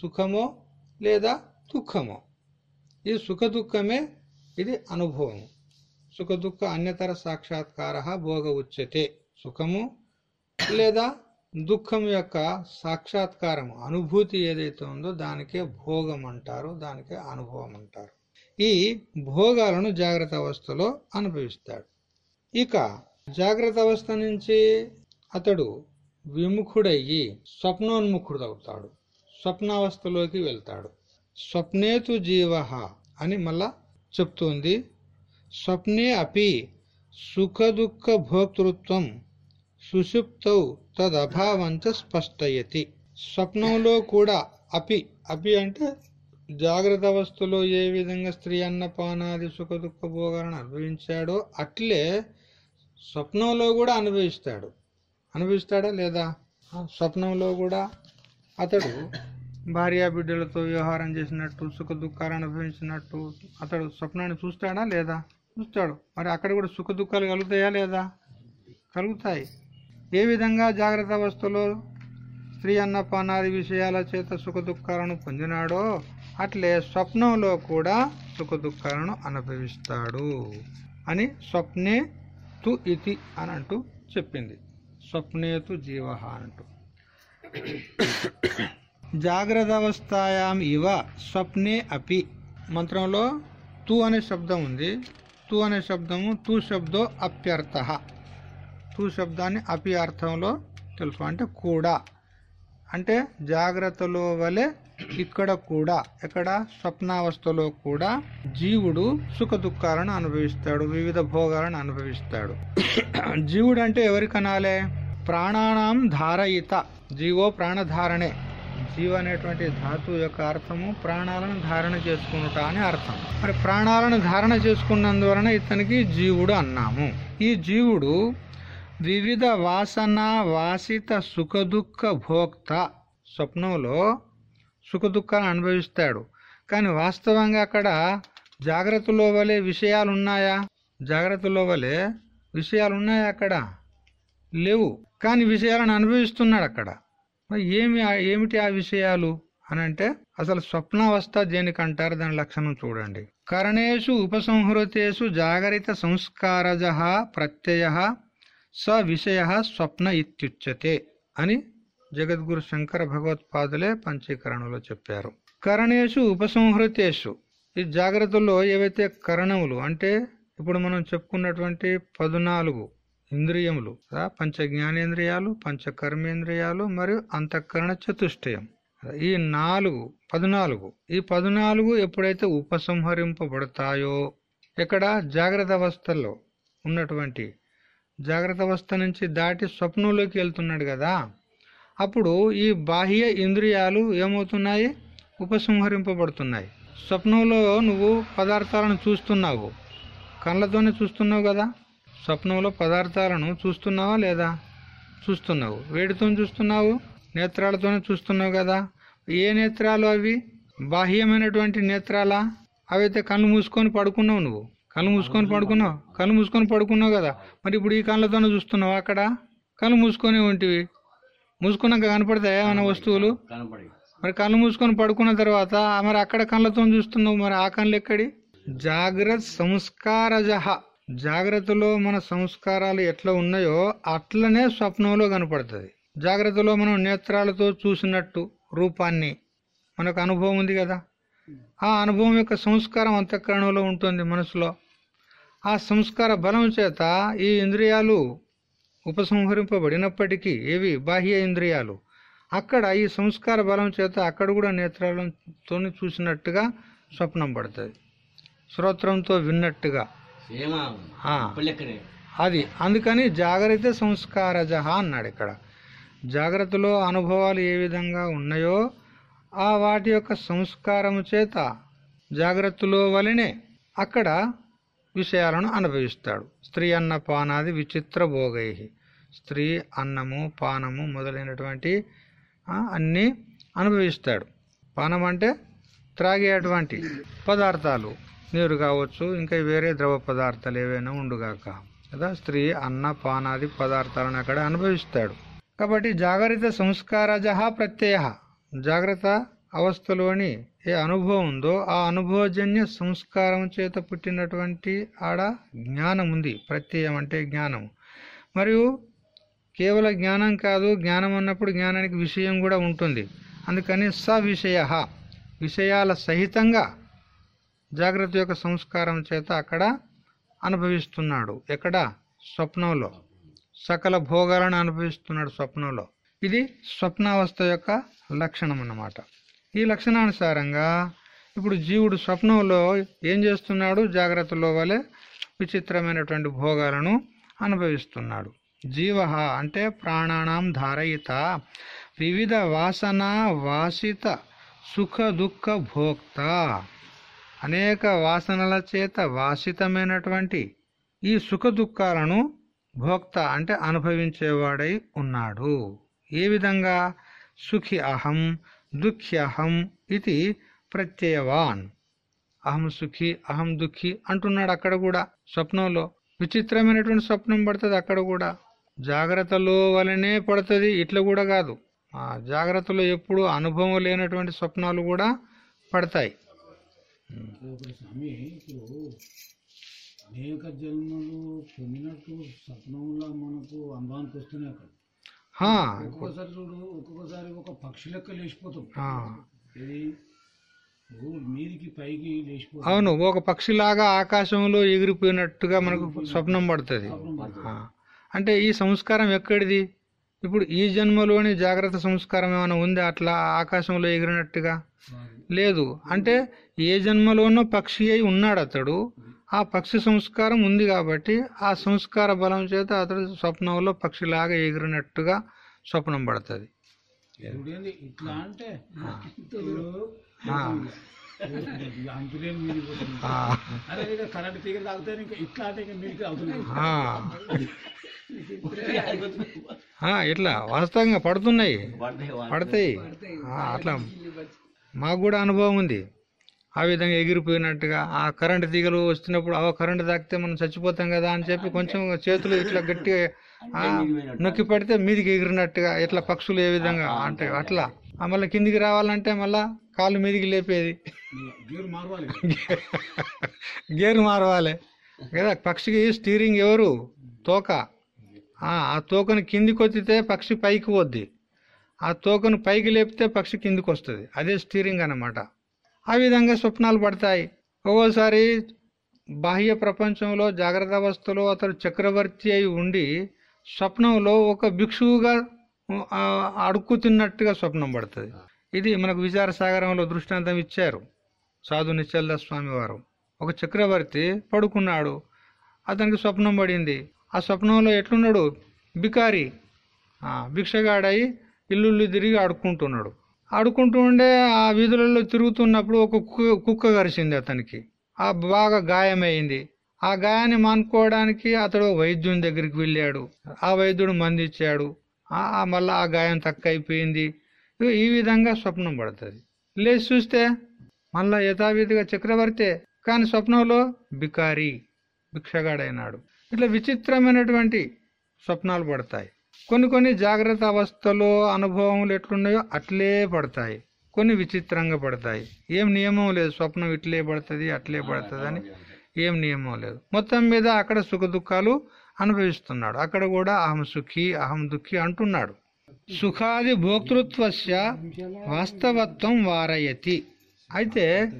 సుఖమో లేదా దుఃఖమో? ఈ సుఖ దుఃఖమే ఇది అనుభవం సుఖ దుఃఖ అన్యతర సాక్షాత్కార భోగ ఉచ్యతే సుఖము లేదా దుఃఖం యొక్క సాక్షాత్కారం అనుభూతి ఏదైతే ఉందో దానికే భోగం అంటారు దానికే అనుభవం అంటారు ఈ భోగాలను జాగ్రత్త అవస్థలో అనుభవిస్తాడు. ఇక జాగ్రత్త అవస్థ నుంచి అతడు విముఖుడయ్యి స్వప్నోన్ముఖుడు అవుతాడు స్వప్నావస్థలోకి వెళ్తాడు. స్వప్నేతు జీవ అని మళ్ళా చెప్తుంది. స్వప్నే అపి సుఖదుఃఖ భోక్తృత్వం సుషుప్తౌ తదభావంచ స్పష్టయతి. స్వప్నంలో కూడా అపి అపి అంటే జాగ్రత్త అవస్థలో ఏ విధంగా స్త్రీ అన్నపానాది సుఖ దుఃఖ భోగాలను అనుభవించాడో అట్లే స్వప్నంలో కూడా అనుభవిస్తాడు. అనుభవిస్తాడా లేదా? స్వప్నంలో కూడా అతడు భార్యా బిడ్డలతో వ్యవహారం చేసినట్టు సుఖ దుఃఖాలు అనుభవించినట్టు అతడు స్వప్నాన్ని చూస్తాడా లేదా? చూస్తాడు. మరి అక్కడ కూడా సుఖ దుఃఖాలు కలుగుతాయా లేదా? కలుగుతాయి. ఏ విధంగా జాగ్రత్త అవస్థలో స్త్రీ అన్నపానాది విషయాల చేత సుఖ దుఃఖాలను పొందినాడో అట్లే స్వప్నంలో కూడా సుఖ దుఃఖాలను అనుభవిస్తాడు అని స్వప్నే తు ఇతి అని అంటూ చెప్పింది. స్వప్నేతు జీవ అంటూ. జాగ్రత్త అవస్థాయాం ఇవ స్వప్నే అపి. మంత్రంలో తు అనే శబ్దం ఉంది. తు అనే శబ్దము తు శబ్దో అప్యర్థ. తు శబ్దాన్ని అపి అర్థంలో తెలుసు అంటే కూడా. అంటే జాగ్రత్తలో వలె ఇక్కడ కూడా. ఎక్కడ? స్వప్నావస్థలో కూడా. జీవుడు సుఖ దుఃఖాలను అనుభవిస్తాడు. వివిధ భోగాలను అనుభవిస్తాడు. జీవుడు అంటే ఎవరికనాలే? ప్రాణానాం ధారయిత. జీవో ప్రాణధారణే. జీవ అనేటువంటి ధాతు యొక్క అర్థము ప్రాణాలను ధారణ చేసుకునుట అని అర్థం. మరి ప్రాణాలను ధారణ చేసుకున్నందువలన ఇతనికి జీవుడు అన్నాము. ఈ జీవుడు వివిధ వాసన వాసిత సుఖదుఖ భోక్త స్వప్నంలో సుఖదుఖాలను అనుభవిస్తాడు. కానీ వాస్తవంగా అక్కడ జాగ్రత్తలో వలె విషయాలు ఉన్నాయా జాగ్రత్తలో వలె విషయాలు ఉన్నాయా అక్కడ? లేవు. కానీ విషయాలను అనుభవిస్తున్నాడు అక్కడ. మరి ఏమి ఏమిటి ఆ విషయాలు అని అంటే అసలు స్వప్నావస్థ దేనికంటారు దాని లక్షణం చూడండి. కరణేషు ఉపసంహృతేషు జాగరిత సంస్కారజ ప్రత్యయ స విషయ స్వప్న ఇత్యుచ్యతే అని జగద్గురు శంకర భగవత్పాదులే పంచీకరణలో చెప్పారు. కరణేషు ఉపసంహృతేషు ఈ జాగ్రత్తలో ఏవైతే కరణములు అంటే ఇప్పుడు మనం చెప్పుకున్నటువంటి పదునాలుగు ఇంద్రియములు పంచ జ్ఞానేంద్రియాలు పంచ కర్మేంద్రియాలు మరియు అంతఃకరణ చతుష్టయం. ఈ నాలుగు పద్నాలుగు ఈ పద్నాలుగు ఎప్పుడైతే ఉపసంహరింపబడతాయో ఇక్కడ జాగ్రత్త అవస్థలో ఉన్నటువంటి జాగ్రత్త అవస్థ నుంచి దాటి స్వప్నంలోకి వెళ్తున్నాడు కదా అప్పుడు ఈ బాహ్య ఇంద్రియాలు ఏమవుతున్నాయి? ఉపసంహరింపబడుతున్నాయి. స్వప్నంలో నువ్వు పదార్థాలను చూస్తున్నావు కళ్ళతోనే చూస్తున్నావు కదా స్వప్నంలో పదార్థాలను చూస్తున్నావా లేదా? చూస్తున్నావు. వేడితో చూస్తున్నావు? నేత్రాలతోనే చూస్తున్నావు కదా? ఏ నేత్రాలు అవి? బాహ్యమైనటువంటి నేత్రాలా? అవైతే కళ్ళు మూసుకొని పడుకున్నావు నువ్వు. కళ్ళు మూసుకొని పడుకున్నావు? కళ్ళు మూసుకొని పడుకున్నావు కదా? మరి ఇప్పుడు ఈ కళ్ళతోనే చూస్తున్నావు అక్కడ? కళ్ళు మూసుకొని ఉంటివి. మూసుకున్నాక కనపడతాయా ఏమైనా వస్తువులు? మరి కళ్ళు మూసుకొని పడుకున్న తర్వాత మరి అక్కడ కళ్ళతో చూస్తున్నావు. మరి ఆ కళ్ళు ఎక్కడి? జాగ్రత్త సంస్కారజహ. జాగ్రత్తలో మన సంస్కారాలు ఎట్లా ఉన్నాయో అట్లనే స్వప్నంలో కనపడుతుంది. జాగ్రత్తలో మనం నేత్రాలతో చూసినట్టు రూపాన్ని మనకు అనుభవం ఉంది కదా? ఆ అనుభవం యొక్క సంస్కారం అంతఃకరణలో ఉంటుంది మనసులో. ఆ సంస్కార బలం చేత ఈ ఇంద్రియాలు ఉపసంహరింపబడినప్పటికీ ఏవి? బాహ్య ఇంద్రియాలు. అక్కడ ఈ సంస్కార బలం చేత అక్కడ కూడా నేత్రాలతో చూసినట్టుగా స్వప్నం పడుతుంది. శ్రోత్రంతో విన్నట్టుగా. అది. అందుకని జాగ్రత్త సంస్కారజ అన్నాడు ఇక్కడ. జాగ్రత్తలో అనుభవాలు ఏ విధంగా ఉన్నాయో ఆ వాటి యొక్క సంస్కారము చేత జాగ్రత్తలో వలనే అక్కడ విషయాలను అనుభవిస్తాడు. స్త్రీ అన్న పానాది విచిత్ర భోగై స్త్రీ అన్నము పానము మొదలైనటువంటి అన్నీ అనుభవిస్తాడు. పానం అంటే త్రాగేటువంటి పదార్థాలు. నీరు కావచ్చు ఇంకా వేరే ద్రవ పదార్థాలు ఏవైనా ఉండుగాక. కదా స్త్రీ అన్న పానాది పదార్థాలను అక్కడ అనుభవిస్తాడు. కాబట్టి జాగ్రత్త సంస్కారజ ప్రత్యయ జాగ్రత్త అవస్థలోని ఏ అనుభవం ఉందో ఆ అనుభవజన్య సంస్కారం చేత పుట్టినటువంటి ఆడ జ్ఞానం ఉంది. ప్రత్యయం అంటే జ్ఞానం. మరియు కేవల జ్ఞానం కాదు జ్ఞానం అన్నప్పుడు జ్ఞానానికి విషయం కూడా ఉంటుంది. అందుకని స విషయ విషయాల సహితంగా జాగ్రత్త యొక్క సంస్కారం చేత అక్కడ అనుభవిస్తున్నాడు. ఎక్కడ? స్వప్నంలో. సకల భోగాలను అనుభవిస్తున్నాడు స్వప్నంలో. ఇది స్వప్నావస్థ యొక్క లక్షణం అన్నమాట. ఈ లక్షణానుసారంగా ఇప్పుడు జీవుడు స్వప్నంలో ఏం చేస్తున్నాడు? జాగ్రత్తలో వలె విచిత్రమైనటువంటి భోగాలను అనుభవిస్తున్నాడు. జీవ అంటే ప్రాణానాం ధారయిత. వివిధ వాసన వాసిత సుఖ దుఃఖ భోక్త. అనేక వాసనల చేత వాసితమైనటువంటి ఈ సుఖ దుఃఖాలను భోక్త అంటే అనుభవించేవాడై ఉన్నాడు. ఏ విధంగా? సుఖి అహం దుఃఖ్యహం అహం ఇది ప్రత్యయవాన్. అహం సుఖి అహం దుఃఖి అంటున్నాడు అక్కడ కూడా స్వప్నంలో. విచిత్రమైనటువంటి స్వప్నం పడుతుంది అక్కడ కూడా. జాగ్రత్తలో వలనే పడుతుంది ఇట్లా కూడా కాదు. ఆ జాగ్రత్తలో ఎప్పుడు అనుభవం లేనటువంటి స్వప్నాలు కూడా పడతాయి. ఇప్పుడు స్వామి ఇప్పుడు అనేక జన్మలు పొందినట్టు స్వప్నంలో మనకు అనుభవానికి వస్తున్నాయి అక్కడ. ఒక్కొక్కసారి చూడు ఒక్కొక్కసారి ఒక పక్షి లెక్క లేచిపోతాం. ఇది మీదికి పైకి లేచిపోతాం అవును ఒక పక్షిలాగా ఆకాశంలో ఎగిరిపోయినట్టుగా మనకు స్వప్నం పడుతుంది. అంటే ఈ సంస్కారం ఎక్కడిది? ఇప్పుడు ఈ జన్మలోని జాగ్రత్త సంస్కారం ఏమైనా ఉంది? అట్లా ఆకాశంలో ఎగిరినట్టుగా? లేదు. అంటే ఏ జన్మలోనో పక్షి అయి ఉన్నాడు అతడు. ఆ పక్షి సంస్కారం ఉంది కాబట్టి ఆ సంస్కార బలం చేత అతడు స్వప్నంలో పక్షిలాగా ఎగిరినట్టుగా స్వప్నం పడుతుంది. ఇట్లా అంటే కరెంట్ తీగ తాగితే ఇంకా ఇట్లా అంటే ఇంకా అవుతుంది. ఇట్లా వాస్తవంగా పడుతున్నాయి. పడతాయి అట్లా మాకు కూడా అనుభవం ఉంది. ఆ విధంగా ఎగిరిపోయినట్టుగా ఆ కరెంటు తీగలు వస్తున్నప్పుడు ఆ కరెంటు తాకితే మనం చచ్చిపోతాం కదా అని చెప్పి కొంచెం చేతులు ఇట్లా గట్టిగా నొక్కి పడితే మీదికి ఎగిరినట్టుగా ఇట్లా పక్షులు ఏ విధంగా అంటే అట్లా. మళ్ళీ కిందికి రావాలంటే మళ్ళా కాళ్ళు మీదికి లేపేది. గేరు మారవాలి. కదా పక్షికి స్టీరింగ్ ఎవరు? తోక. ఆ తోకను కిందికి వచ్చితే పక్షి పైకి పోద్ది. ఆ తోకను పైకి లేపితే పక్షి కిందికి వస్తుంది. అదే స్టీరింగ్ అన్నమాట. ఆ విధంగా స్వప్నాలు పడతాయి. ఒక్కోసారి బాహ్య ప్రపంచంలో జాగ్రత్త అవస్థలో అతడు చక్రవర్తి అయి ఉండి స్వప్నంలో ఒక భిక్షువుగా అడుక్కుతున్నట్టుగా స్వప్నం పడుతుంది. ఇది మనకు విచార సాగరంలో దృష్టాంతం ఇచ్చారు. సాధు నిశ్చలదాస్ స్వామి వారు ఒక చక్రవర్తి పడుకున్నాడు. అతనికి స్వప్నం పడింది. ఆ స్వప్నంలో ఎట్లున్నాడు? బికారి భిక్షగాడై ఇల్లుళ్ళు తిరిగి ఆడుకుంటున్నాడు. ఆడుకుంటూ ఉండే ఆ వీధులలో తిరుగుతున్నప్పుడు ఒక కుక్క కుక్క కరిచింది అతనికి. ఆ బాగా గాయమైంది. ఆ గాయాన్ని మానుకోవడానికి అతడు వైద్యుని దగ్గరికి వెళ్ళాడు. ఆ వైద్యుడు మంది ఇచ్చాడు ఆ ఆ గాయం తక్కువ అయిపోయింది ఈ విధంగా స్వప్నం పడుతుంది. లేచి చూస్తే మళ్ళా యథావిధిగా చక్రవర్తే కానీ స్వప్నంలో బికారి భిక్షగాడైనాడు. ఇట్లా విచిత్రమైనటువంటి స్వప్నాలు పడతాయి. కొన్ని కొన్ని జాగ్రత్త అవస్థలో అనుభవములు ఎట్లున్నాయో అట్లే పడతాయి. కొన్ని విచిత్రంగా పడతాయి. ఏం నియమం లేదు. స్వప్నం ఇట్లే పడుతుంది అట్లే పడుతుంది అని ఏం నియమం లేదు. మొత్తం మీద అక్కడ సుఖ దుఃఖాలు అనుభవిస్తున్నాడు. అక్కడ కూడా అహం సుఖి అహం దుఃఖి అంటున్నాడు. సుఖాది భోక్తృత్వస్య వాస్తవత్వం వారయతి. అయితే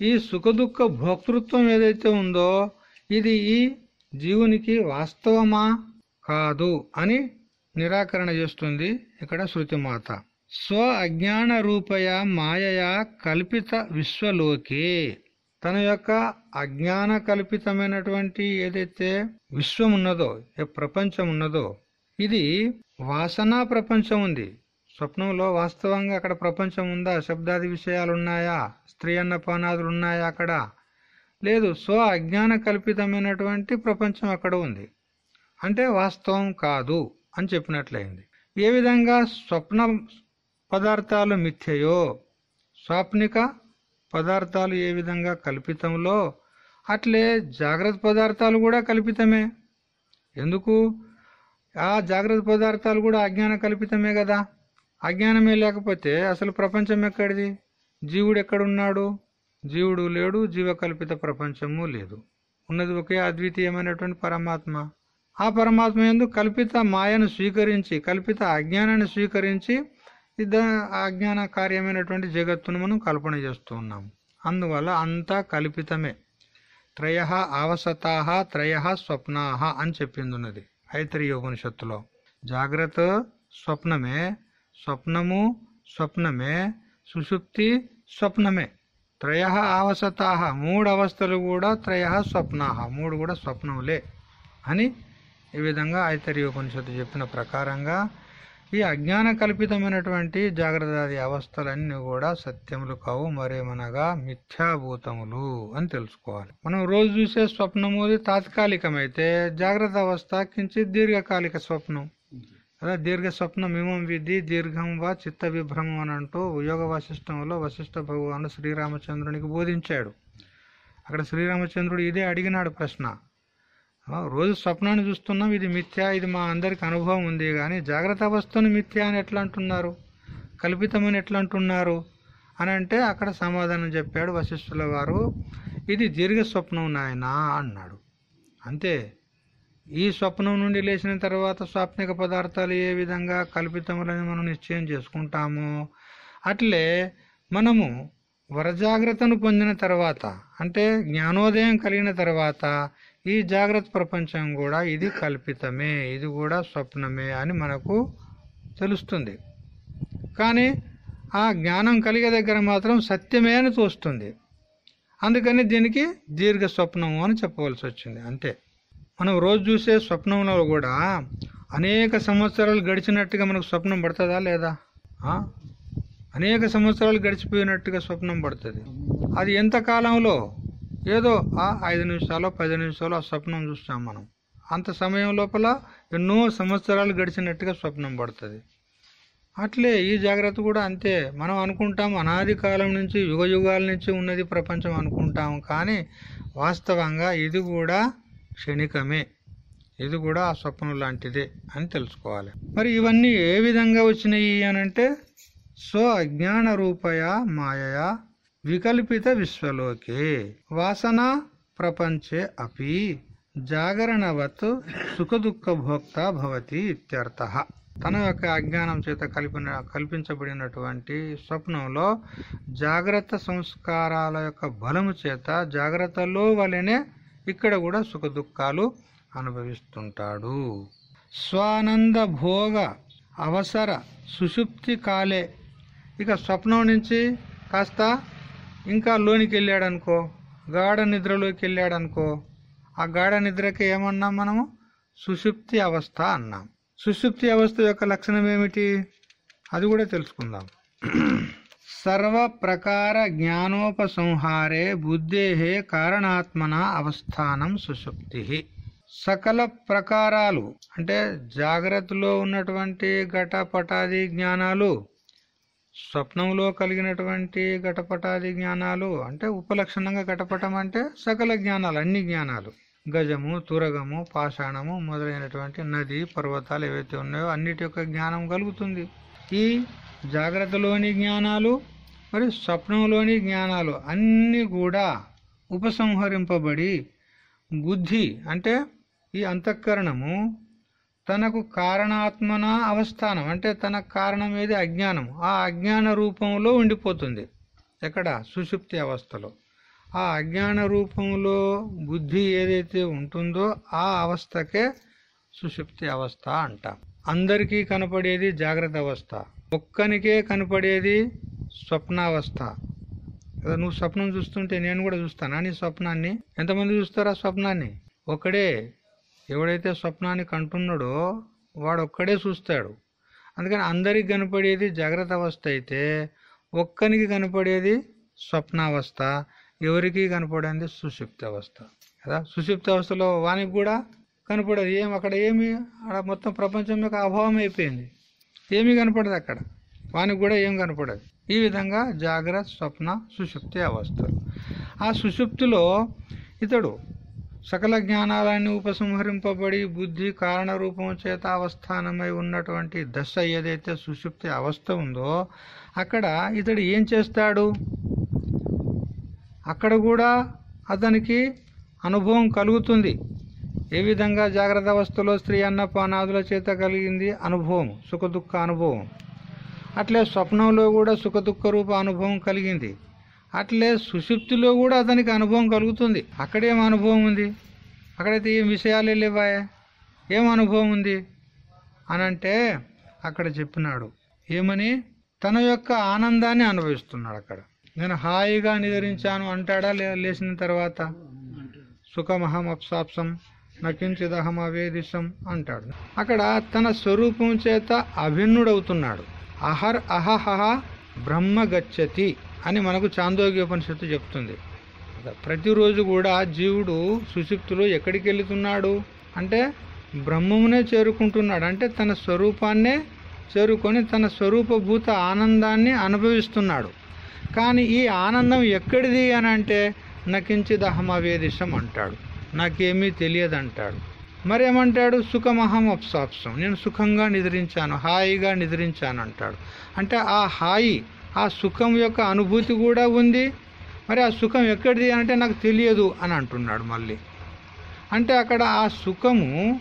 ఈ సుఖదుఖ భోక్తృత్వం ఏదైతే ఉందో ఇది ఈ జీవునికి వాస్తవమా? కాదు అని నిరాకరణ చేస్తుంది ఇక్కడ శృతిమాత. స్వ అజ్ఞాన రూపయ మాయయా కల్పిత విశ్వలోకే. తన యొక్క అజ్ఞాన కల్పితమైనటువంటి ఏదైతే విశ్వం ఉన్నదో ఏ ప్రపంచం ఉన్నదో ఇది వాసనా ప్రపంచం ఉంది. స్వప్నంలో వాస్తవంగా అక్కడ ప్రపంచం ఉందా? శబ్దాది విషయాలు ఉన్నాయా స్త్రీ అన్నపానాదులు ఉన్నాయా అక్కడ? లేదు స్వ అజ్ఞాన కల్పితమైనటువంటి ప్రపంచం అక్కడ ఉంది. అంటే వాస్తవం కాదు అని చెప్పినట్లయింది. ఏ విధంగా స్వప్న పదార్థాలు మిథ్యయో స్వాప్నిక పదార్థాలు ఏ విధంగా కల్పితంలో అట్లే జాగ్రత్త పదార్థాలు కూడా కల్పితమే. ఎందుకు? ఆ జాగ్రత్త పదార్థాలు కూడా అజ్ఞాన కల్పితమే కదా. అజ్ఞానమే లేకపోతే అసలు ప్రపంచం ఎక్కడిది? జీవుడు ఎక్కడున్నాడు? జీవుడు లేడు జీవకల్పిత ప్రపంచము లేదు. ఉన్నది ఒకే అద్వితీయమైనటువంటి పరమాత్మ. ఆ పరమాత్మ ఎందు కల్పిత మాయను స్వీకరించి కల్పిత అజ్ఞానాన్ని స్వీకరించి ఇద అజ్ఞాన కార్యమైనటువంటి జగత్తును మనం కల్పన చేస్తూ ఉన్నాం అందువల్ల అంతా కల్పితమే. త్రయ అవసతాహ త్రయ స్వప్నాహ అని చెప్పింది ఉన్నది ఐతరీయోపనిషత్తులో జాగ్రత్త స్వప్నమే స్వప్నము స్వప్నమే సుషుప్తి స్వప్నమే. త్రయ అవసతాహ మూడు అవస్థలు కూడా త్రయ స్వప్నాహ మూడు కూడా స్వప్నములే అని ఈ విధంగా ఐతరీయోపనిషత్తు చెప్పిన ప్రకారంగా ఈ అజ్ఞాన కల్పితమైనటువంటి జాగ్రత్త అవస్థలన్నీ కూడా సత్యములు కావు మరేమనగా మిథ్యాభూతములు అని తెలుసుకోవాలి. మనం రోజు చూసే స్వప్నమూది తాత్కాలికమైతే జాగ్రత్త అవస్థ కించిత్ దీర్ఘకాలిక స్వప్నం. అదే దీర్ఘ స్వప్నం ఇమం విధి దీర్ఘం వా చిత్త విభ్రమం అని అంటూ యోగ వశిష్టంలో వశిష్ఠ భగవాను శ్రీరామచంద్రునికి బోధించాడు. అక్కడ శ్రీరామచంద్రుడు ఇదే అడిగినాడు ప్రశ్న. రోజు స్వప్నాన్ని చూస్తున్నాం ఇది మిథ్య ఇది మా అందరికి అనుభవం ఉంది కానీ జాగ్రత్త అవస్థను మిథ్య అని ఎట్లా అంటున్నారు? కల్పితమని ఎట్లా అంటున్నారు? అని అంటే అక్కడ సమాధానం చెప్పాడు వశిష్ఠుల వారు. ఇది దీర్ఘ స్వప్నం నాయనా అన్నాడు. అంతే. ఈ స్వప్నం నుండి లేచిన తర్వాత స్వాప్నిక పదార్థాలు ఏ విధంగా కల్పితములని మనం నిశ్చయం చేసుకుంటామో అట్లే మనము వరజాగ్రత్తను పొందిన తర్వాత అంటే జ్ఞానోదయం కలిగిన తర్వాత ఈ జాగ్రత్త ప్రపంచం కూడా ఇది కల్పితమే ఇది కూడా స్వప్నమే అని మనకు తెలుస్తుంది. కానీ ఆ జ్ఞానం కలిగే దగ్గర మాత్రం సత్యమే అని తోస్తుంది. అందుకని దీనికి దీర్ఘ స్వప్నము అని చెప్పవలసి వచ్చింది. అంతే. మనం రోజు చూసే స్వప్నంలో కూడా అనేక సంవత్సరాలు గడిచినట్టుగా మనకు స్వప్నం పడుతుందా లేదా? అనేక సంవత్సరాలు గడిచిపోయినట్టుగా స్వప్నం పడుతుంది. అది ఎంత కాలంలో? ఏదో ఆ ఐదు నిమిషాలు పది నిమిషాలు ఆ స్వప్నం చూస్తాం మనం. అంత సమయం లోపల ఎన్నో సంవత్సరాలు గడిచినట్టుగా స్వప్నం పడుతుంది. అట్లే ఈ జాగ్రత్త కూడా అంతే. మనం అనుకుంటాం అనాది కాలం నుంచి యుగ యుగాల నుంచి ఉన్నది ప్రపంచం అనుకుంటాం కానీ వాస్తవంగా ఇది కూడా క్షణికమే. ఇది కూడా ఆ స్వప్నం లాంటిదే అని తెలుసుకోవాలి. మరి ఇవన్నీ ఏ విధంగా వచ్చినాయి అనంటే స్వ అజ్ఞాన రూపయ మాయయా వికల్పిత విశ్వలోకే వాసన ప్రపంచే అపి జాగరణవత్ సుఖదుఃఖ భోక్త భవతి ఇత్యర్థ. తన యొక్క అజ్ఞానం చేత కల్పిన కల్పించబడినటువంటి స్వప్నంలో జాగ్రత్త సంస్కారాల యొక్క బలము చేత జాగ్రత్తలో వలెనే ఇక్కడ కూడా సుఖదుఖాలు అనుభవిస్తుంటాడు. స్వానంద భోగ అవసర సుషుప్తి కాలే. ఇక స్వప్నం నుంచి కాస్త ఇంకా లోనికి వెళ్ళాడనుకో గాఢ నిద్రలోకి వెళ్ళాడనుకో ఆ గాఢ నిద్రకి ఏమన్నాం మనము? సుషుప్తి అవస్థ అన్నాం. సుషుప్తి అవస్థ యొక్క లక్షణం ఏమిటి? అది కూడా తెలుసుకుందాం. సర్వ ప్రకార జ్ఞానోపసంహారే బుద్ధే కారణాత్మన అవస్థానం సుషుప్తి. సకల ప్రకారాలు అంటే జాగ్రత్తలో ఉన్నటువంటి ఘటపటాది జ్ఞానాలు స్వప్నంలో కలిగినటువంటి ఘటపటాది జ్ఞానాలు అంటే ఉపలక్షణంగా ఘటపటం అంటే సకల జ్ఞానాలు అన్ని జ్ఞానాలు. గజము తురగము పాషాణము మొదలైనటువంటి నది పర్వతాలు ఏవైతే ఉన్నాయో అన్నిటి యొక్క జ్ఞానం కలుగుతుంది. ఈ జాగ్రత్తలోని జ్ఞానాలు మరి స్వప్నంలోని జ్ఞానాలు అన్నీ కూడా ఉపసంహరింపబడి బుద్ధి అంటే ఈ అంతఃకరణము తనకు కారణాత్మన అవస్థానం అంటే తన కారణం ఏది? అజ్ఞానం. ఆ అజ్ఞాన రూపంలో ఉండిపోతుంది. ఎక్కడ? సుషుప్తి అవస్థలో. ఆ అజ్ఞాన రూపంలో బుద్ధి ఏదైతే ఉంటుందో ఆ అవస్థకే సుషుప్తి అవస్థ అంటాం. అందరికీ కనపడేది జాగ్రత్త అవస్థ. ఒక్కనికే కనపడేది స్వప్నావస్థ. కదా నువ్వు స్వప్నం చూస్తుంటే నేను కూడా చూస్తానా నీ స్వప్నాన్ని? ఎంతమంది చూస్తారా స్వప్నాన్ని? ఒకడే ఎవడైతే స్వప్నాన్ని కంటున్నాడో వాడు ఒక్కడే చూస్తాడు. అందుకని అందరికి కనపడేది జాగ్రత్త అవస్థ అయితే ఒక్కనికి కనపడేది స్వప్నావస్థ ఎవరికి కనపడేది సుషుప్తి అవస్థ. కదా? సుషుప్తి అవస్థలో వానికి కూడా కనపడదు. ఏం అక్కడ ఏమి? అక్కడ మొత్తం ప్రపంచం యొక్క అభావం అయిపోయింది. ఏమీ కనపడదు అక్కడ. వానికి కూడా ఏం కనపడదు. ఈ విధంగా జాగ్రత్త స్వప్న సుషుప్తి అవస్థలు. ఆ సుషుప్తిలో ఇతడు సకల జ్ఞానాలన్నీ ఉపసంహరింపబడి బుద్ధి కారణ రూపం చేత అవస్థానమై ఉన్నటువంటి దశ ఏదైతే సుషుప్తి అవస్థ ఉందో అక్కడ ఇతడు ఏం చేస్తాడు? అక్కడ కూడా అతనికి అనుభవం కలుగుతుంది. ఏ విధంగా జాగ్రత్త అవస్థలో స్త్రీ అన్నపానాదుల చేత కలిగింది? అనుభవం సుఖదుఖ అనుభవం. అట్లే స్వప్నంలో కూడా సుఖదుఖ రూప అనుభవం కలిగింది. అట్లే సుషుప్తిలో కూడా అతనికి అనుభవం కలుగుతుంది. అక్కడేం అనుభవం ఉంది? అక్కడైతే ఏం విషయాలే లేవాయే ఏం అనుభవం ఉంది? అని అంటే అక్కడ చెప్పినాడు ఏమని? తన యొక్క ఆనందాన్ని అనుభవిస్తున్నాడు అక్కడ. నేను హాయిగా నిద్రించాను అంటాడా లేచిన తర్వాత? సుఖమహం అప్సాప్సం నకించిదహం అవేదిశం అంటాడు. అక్కడ తన స్వరూపం చేత అభిన్నుడవుతున్నాడు. అహర్ అహహ బ్రహ్మ గచ్చతి అని మనకు చాందోగ్యోపనిషత్తు చెప్తుంది. ప్రతిరోజు కూడా జీవుడు సుశిప్తులో ఎక్కడికి వెళుతున్నాడు? అంటే బ్రహ్మమునే చేరుకుంటున్నాడు. అంటే తన స్వరూపాన్నే చేరుకొని తన స్వరూపభూత ఆనందాన్ని అనుభవిస్తున్నాడు. కానీ ఈ ఆనందం ఎక్కడిది అని అంటే నకించిదహమవేదిశం అంటాడు. నాకేమీ తెలియదు అంటాడు మరేమంటాడు? సుఖమహం అప్సాప్సం. నేను సుఖంగా నిద్రించాను హాయిగా నిద్రించాను అంటాడు. అంటే ఆ హాయి ఆ సుఖం యొక్క అనుభూతి కూడా ఉంది. మరి ఆ సుఖం ఎక్కడిది అంటే నాకు తెలియదు అని అంటున్నాడు మళ్ళీ. అంటే అక్కడ ఆ సుఖము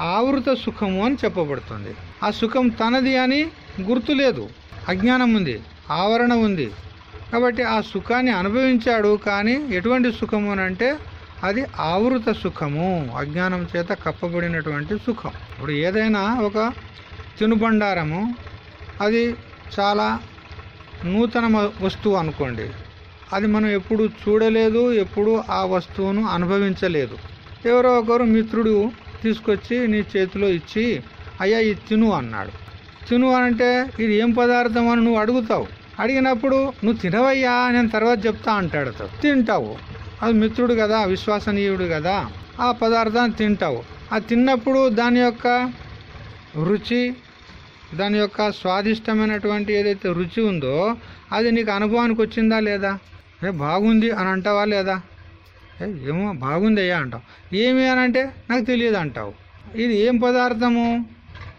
ఆవృత సుఖము అని చెప్పబడుతుంది. ఆ సుఖం తనది అని గుర్తు లేదు. అజ్ఞానం ఉంది ఆవరణ ఉంది. కాబట్టి ఆ సుఖాన్ని అనుభవించాడు కానీ ఎటువంటి సుఖము అని అంటే అది ఆవృత సుఖము అజ్ఞానం చేత కప్పబడినటువంటి సుఖం. ఇప్పుడు ఏదైనా ఒక తినుబండారము అది చాలా నూతన మ- వస్తువు అనుకోండి. అది మనం ఎప్పుడు చూడలేదు ఎప్పుడు ఆ వస్తువును అనుభవించలేదు. ఎవరో ఒకరు మిత్రుడు తీసుకొచ్చి నీ చేతిలో ఇచ్చి అయ్యా ఇది తిను అన్నాడు. తిను అంటే ఇది ఏం పదార్థం అని నువ్వు అడుగుతావు? అడిగినప్పుడు నువ్వు తినవయ్యా నేను తర్వాత చెప్తా అంటాడు తింటావు. అది మిత్రుడు కదా విశ్వసనీయుడు కదా ఆ పదార్థాన్ని తింటావు. ఆ తిన్నప్పుడు దాని యొక్క రుచి దాని యొక్క స్వాదిష్టమైనటువంటి ఏదైతే రుచి ఉందో అది నీకు అనుభవానికి వచ్చిందా లేదా? ఏ బాగుంది అని అంటావా లేదా? ఏ ఏమో బాగుంది అయ్యా అంటావు. ఏమి అని అంటే నాకు తెలియదు అంటావు ఇది ఏం పదార్థము?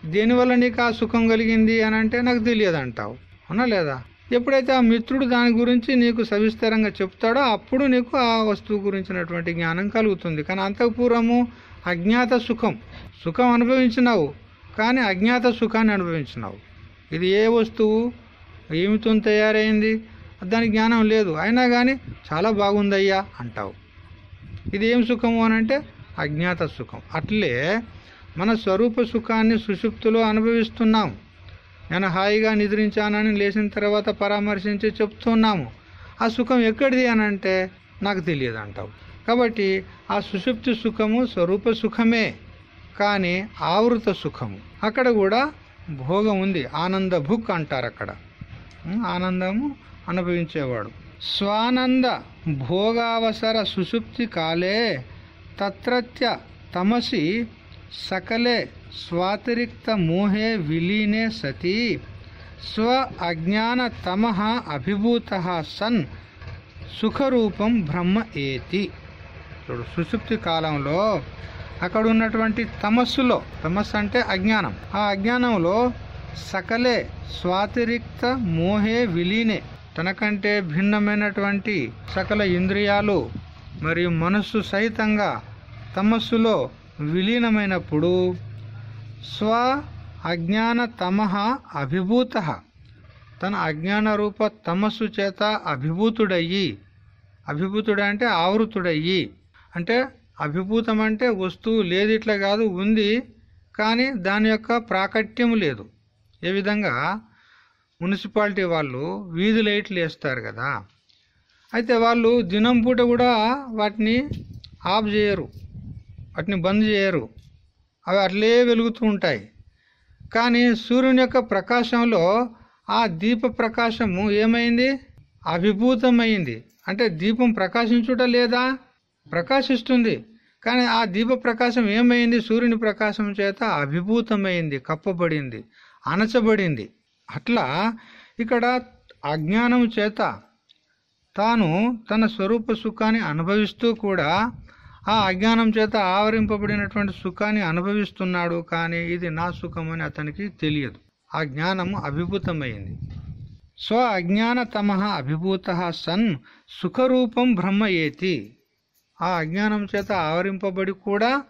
దేనివల్ల నీకు ఆ సుఖం కలిగింది అని అంటే నాకు తెలియదు అంటావు అవునా లేదా? ఎప్పుడైతే ఆ మిత్రుడు దాని గురించి నీకు సవిస్తరంగా చెప్తాడో అప్పుడు నీకు ఆ వస్తువు గురించినటువంటి జ్ఞానం కలుగుతుంది. కానీ అంతకు పూర్వము అజ్ఞాత సుఖం. సుఖం అనుభవించినావు. కానీ అజ్ఞాత సుఖాన్ని అనుభవించినావు. ఇది ఏ వస్తువు? ఏమితో తయారైంది? దానికి జ్ఞానం లేదు. అయినా కానీ చాలా బాగుందయ్యా అంటావు. ఇది ఏం సుఖము అని అంటే అజ్ఞాత సుఖం. అట్లే మన స్వరూప సుఖాన్ని సుషుప్తిలో అనుభవిస్తున్నాం. నేను హాయిగా నిద్రించానని లేచిన తర్వాత పరామర్శించి చెప్తున్నాము. ఆ సుఖం ఎక్కడిది అని అంటే నాకు తెలియదు అంటావు. కాబట్టి ఆ సుషుప్తి సుఖము స్వరూప సుఖమే. కానీ ఆవృత సుఖము. అక్కడ కూడా భోగం ఉంది. ఆనంద భుక్ అంటారు అక్కడ. ఆనందము అనుభవించేవాడు. స్వానంద భోగావసర సుషుప్తి కాలే తత్రత్య తమసి సకలే స్వాతిరిక్త మోహే విలీనే సతి. స్వ అజ్ఞాన తమ అభిభూత సన్ సుఖరూపం బ్రహ్మ ఏతి. చూడు సుషుప్తి కాలంలో అక్కడ ఉన్నటువంటి తమస్సులో తమస్సు అంటే అజ్ఞానం. ఆ అజ్ఞానంలో సకలే స్వాతిరిక్త మోహే విలీనే. తనకంటే భిన్నమైనటువంటి సకల ఇంద్రియాలు మరియు మనస్సు సహితంగా తమస్సులో విలీనమైనప్పుడు స్వ అజ్ఞాన తమః అభిభూత. తన అజ్ఞాన రూప తమస్సు చేత అభిభూతుడయ్యి అభిభూతుడు అంటే ఆవృతుడయ్యి అంటే అభిభూతం అంటే వస్తువు లేదు ఇట్లా కాదు ఉంది కానీ దాని యొక్క ప్రాకట్యం లేదు. ఏ విధంగా? మున్సిపాలిటీ వాళ్ళు వీధి లైట్లు వేస్తారు కదా. అయితే వాళ్ళు దినం పూట కూడా వాటిని ఆఫ్ చేయరు వాటిని బంద్ చేయరు. అవి అట్లే వెలుగుతూ ఉంటాయి. కానీ సూర్యుని యొక్క ప్రకాశంలో ఆ దీప ప్రకాశము ఏమైంది? అభిభూతమైంది. అంటే దీపం ప్రకాశించుట లేదా? ప్రకాశిస్తుంది. కానీ ఆ దీప ప్రకాశం ఏమైంది? సూర్యుని ప్రకాశం చేత అభిభూతమైంది కప్పబడింది అణచబడింది. అట్లా ఇక్కడ అజ్ఞానం చేత తాను తన స్వరూప సుఖాన్ని అనుభవిస్తూ కూడా ఆ అజ్ఞానం చేత ఆవరింపబడినటువంటి సుఖాన్ని అనుభవిస్తున్నాడు కానీ ఇది నా సుఖం అని అతనికి తెలియదు. ఆ జ్ఞానము అభిభూతమైంది. స్వ అజ్ఞాన తమ అభిభూత సన్ సుఖరూపం బ్రహ్మ ఏతి ఆ అజ్ఞానం చేత ఆవరింపబడి కూడా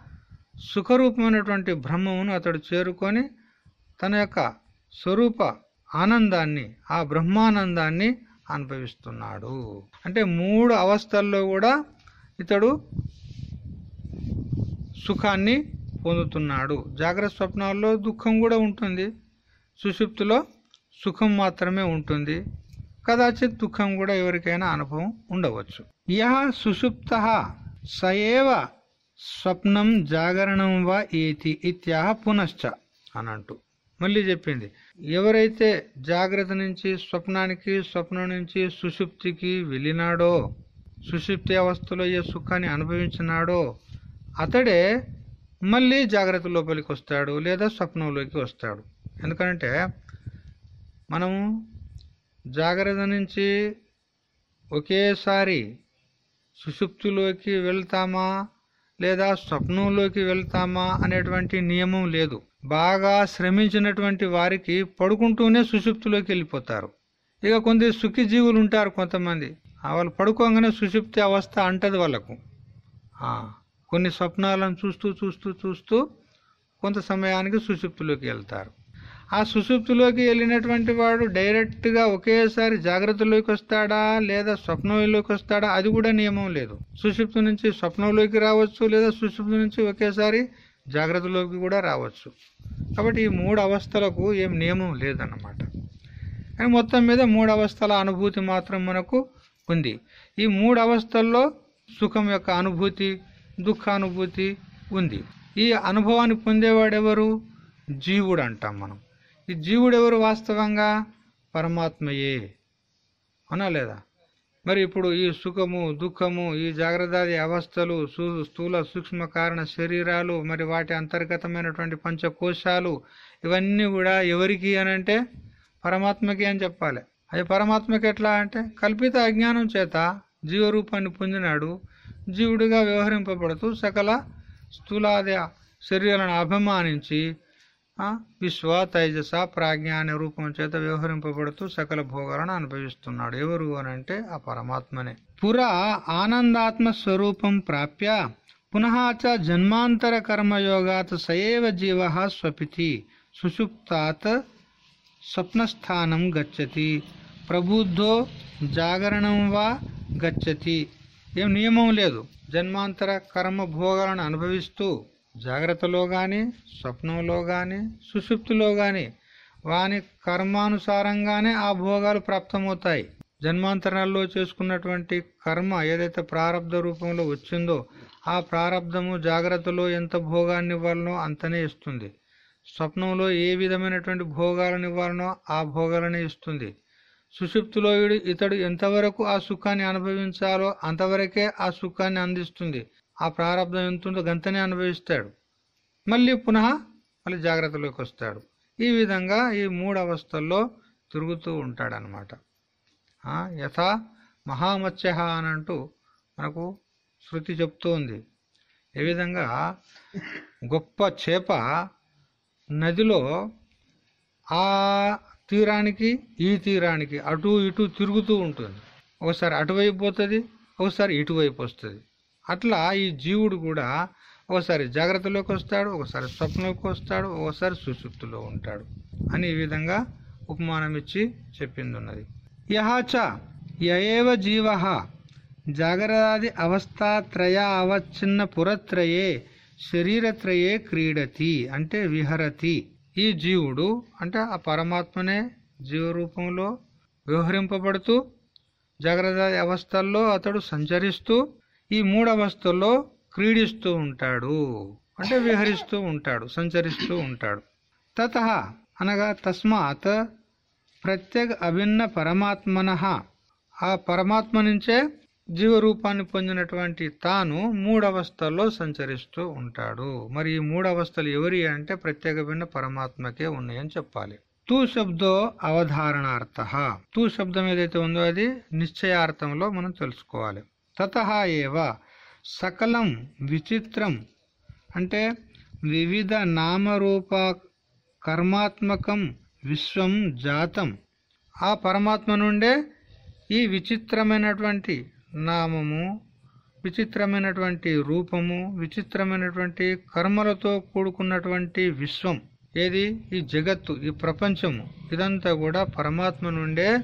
సుఖరూపమైనటువంటి బ్రహ్మమును అతడు చేరుకొని తన యొక్క స్వరూప ఆనందాన్ని ఆ బ్రహ్మానందాన్ని అనుభవిస్తున్నాడు. అంటే మూడు అవస్థల్లో కూడా ఇతడు సుఖాన్ని పొందుతున్నాడు. జాగ్రత్త స్వప్నాల్లో దుఃఖం కూడా ఉంటుంది. సుషుప్తిలో సుఖం మాత్రమే ఉంటుంది. కదాచిత్ దుఃఖం కూడా ఎవరికైనా అనుభవం ఉండవచ్చు. యహ సుషుప్త సయేవ స్వప్నం జాగరణం వా ఏతి ఇత్యాహ పునశ్చ అనంటూ. మళ్ళీ చెప్పింది. ఎవరైతే జాగ్రత్త నుంచి స్వప్నానికి స్వప్నం నుంచి సుషుప్తికి వెళ్ళినాడో సుషుప్తి అవస్థలో ఏ సుఖాన్ని అనుభవించినాడో అతడే మళ్ళీ జాగ్రత్త లోపలికి వస్తాడు లేదా స్వప్నంలోకి వస్తాడు. ఎందుకంటే మనము జాగ్రత్త నుంచి ఒకేసారి సుషుప్తిలోకి వెళ్తామా లేదా స్వప్నంలోకి వెళ్తామా అనేటువంటి నియమం లేదు. బాగా శ్రమించినటువంటి వారికి పడుకుంటూనే సుషుప్తిలోకి వెళ్ళిపోతారు. ఇక కొంత సుఖి జీవులు ఉంటారు కొంతమంది వాళ్ళు పడుకోగానే సుషుప్తి అవస్థ అంటది వాళ్ళకు. కొన్ని స్వప్నాలను చూస్తూ చూస్తూ చూస్తూ కొంత సమయానికి సుషుప్తిలోకి వెళ్తారు. ఆ సుషుప్తిలోకి వెళ్ళినటువంటి వాడు డైరెక్ట్గా ఒకేసారి జాగ్రత్తలోకి వస్తాడా? లేదా స్వప్నంలోకి వస్తాడా? అది కూడా నియమం లేదు. సుషుప్తి నుంచి స్వప్నంలోకి రావచ్చు లేదా సుషుప్తి నుంచి ఒకేసారి జాగ్రత్తలోకి కూడా రావచ్చు. కాబట్టి ఈ మూడు అవస్థలకు ఏం నియమం లేదన్నమాట. కానీ మొత్తం మీద మూడు అవస్థల అనుభూతి మాత్రం మనకు ఉంది. ఈ మూడు అవస్థల్లో సుఖం యొక్క అనుభూతి దుఃఖానుభూతి ఉంది. ఈ అనుభవాన్ని పొందేవాడెవరు? జీవుడు అంటాం మనం. ఈ జీవుడు ఎవరు వాస్తవంగా? పరమాత్మయే. అనలేదా మరి ఇప్పుడు ఈ సుఖము దుఃఖము ఈ జాగ్రత్తాది అవస్థలు స్థూల సూక్ష్మ కారణ శరీరాలు మరి వాటి అంతర్గతమైనటువంటి పంచకోశాలు ఇవన్నీ కూడా ఎవరికి అని అంటే పరమాత్మకి అని చెప్పాలి. అది పరమాత్మకి ఎట్లా అంటే కల్పిత అజ్ఞానం చేత జీవరూపాన్ని పొందినాడు జీవుడిగా వ్యవహరింపబడుతూ సకల స్థూలాది శరీరాలను అభిమానించి విశ్వ తైజస ప్రాజ్ఞ అనే రూపం చేత వ్యవహరింపబడుతూ సకల భోగాలను అనుభవిస్తున్నాడు. ఎవరు అనంటే ఆ పరమాత్మనే. పురా ఆనందాత్మ స్వరూపం ప్రాప్య పునః జన్మాంతర కర్మయోగాత్ సయేవ జీవ స్వపితి సుషుప్తాత్ స్వప్నస్థానం గచ్చతి. ప్రబుద్ధో జాగరణం వా గచ్చతి. ఏం నియమం లేదు. జన్మాంతర కర్మ భోగాలను అనుభవిస్తూ జాగ్రత్తలో కానీ స్వప్నంలో కానీ సుషుప్తిలో కానీ వాని కర్మానుసారంగానే ఆ భోగాలు ప్రాప్తమవుతాయి. జన్మాంతరాల్లో చేసుకున్నటువంటి కర్మ ఏదైతే ప్రారంధ రూపంలో వచ్చిందో ఆ ప్రారంధము జాగ్రత్తలో ఎంత భోగాన్ని ఇవ్వాలనో అంతనే ఇస్తుంది. స్వప్నంలో ఏ విధమైనటువంటి భోగాలను ఇవ్వాలనో ఆ భోగాలనే ఇస్తుంది. సుషుప్తిలో ఇతడు ఎంతవరకు ఆ సుఖాన్ని అనుభవించాలో అంతవరకే ఆ సుఖాన్ని అందిస్తుంది. ఆ ప్రారంధం ఎంతుందో గంతనే అనుభవిస్తాడు. మళ్ళీ పునః మళ్ళీ జాగ్రత్తలోకి వస్తాడు. ఈ విధంగా ఈ మూడు అవస్థల్లో తిరుగుతూ ఉంటాడనమాట యథా మహామత్స్య అని అంటూ మనకు శృతి చెప్తోంది. ఏ విధంగా గొప్ప చేప నదిలో ఆ తీరానికి ఈ తీరానికి అటు ఇటు తిరుగుతూ ఉంటుంది. ఒకసారి అటువైపు పోతుంది ఒకసారి ఇటువైపు వస్తుంది. అట్లా ఈ జీవుడు కూడా ఒకసారి జాగ్రత్తలోకి వస్తాడు ఒకసారి స్వప్నంలోకి వస్తాడు ఒకసారి సుషుప్తిలో ఉంటాడు అని ఈ విధంగా ఉపమానం ఇచ్చి చెప్పింది ఉన్నది యహాచ యయేవ జీవ జాగరాది అవస్థాత్రయ అవచ్ఛిన్న పురత్రయే శరీరత్రయే క్రీడతి అంటే విహరతి. ఈ జీవుడు అంటే ఆ పరమాత్మనే జీవరూపంలో వ్యవహరింపబడుతూ జాగ్రత్త అవస్థల్లో అతడు సంచరిస్తూ ఈ మూడవస్థల్లో క్రీడిస్తూ ఉంటాడు. అంటే విహరిస్తూ ఉంటాడు సంచరిస్తూ ఉంటాడు. తత అనగా తస్మాత్ ప్రత్యేక అభిన్న పరమాత్మన. ఆ పరమాత్మ నుంచే జీవరూపాన్ని పొందినటువంటి తాను మూడవస్థల్లో సంచరిస్తూ ఉంటాడు. మరి ఈ మూడవస్థలు ఎవరి అంటే ప్రత్యేక భిన్న పరమాత్మకే ఉన్నాయని చెప్పాలి. తూ శబ్దో అవధారణార్థ. తూ శబ్దం ఏదైతే ఉందో అది నిశ్చయార్థంలో మనం తెలుసుకోవాలి. తత సకలం విచిత్రం. అంటే వివిధ నామరూప కర్మాత్మకం విశ్వం జాతం. ఆ పరమాత్మ నుండే ఈ విచిత్రమైనటువంటి నామము విచిత్రమైనటువంటి రూపము విచిత్రమైనటువంటి కర్మలతో కూడుకున్నటువంటి విశ్వం. ఏది? ఈ జగత్తు ఈ ప్రపంచము. ఇదంతా కూడా పరమాత్మ నుండే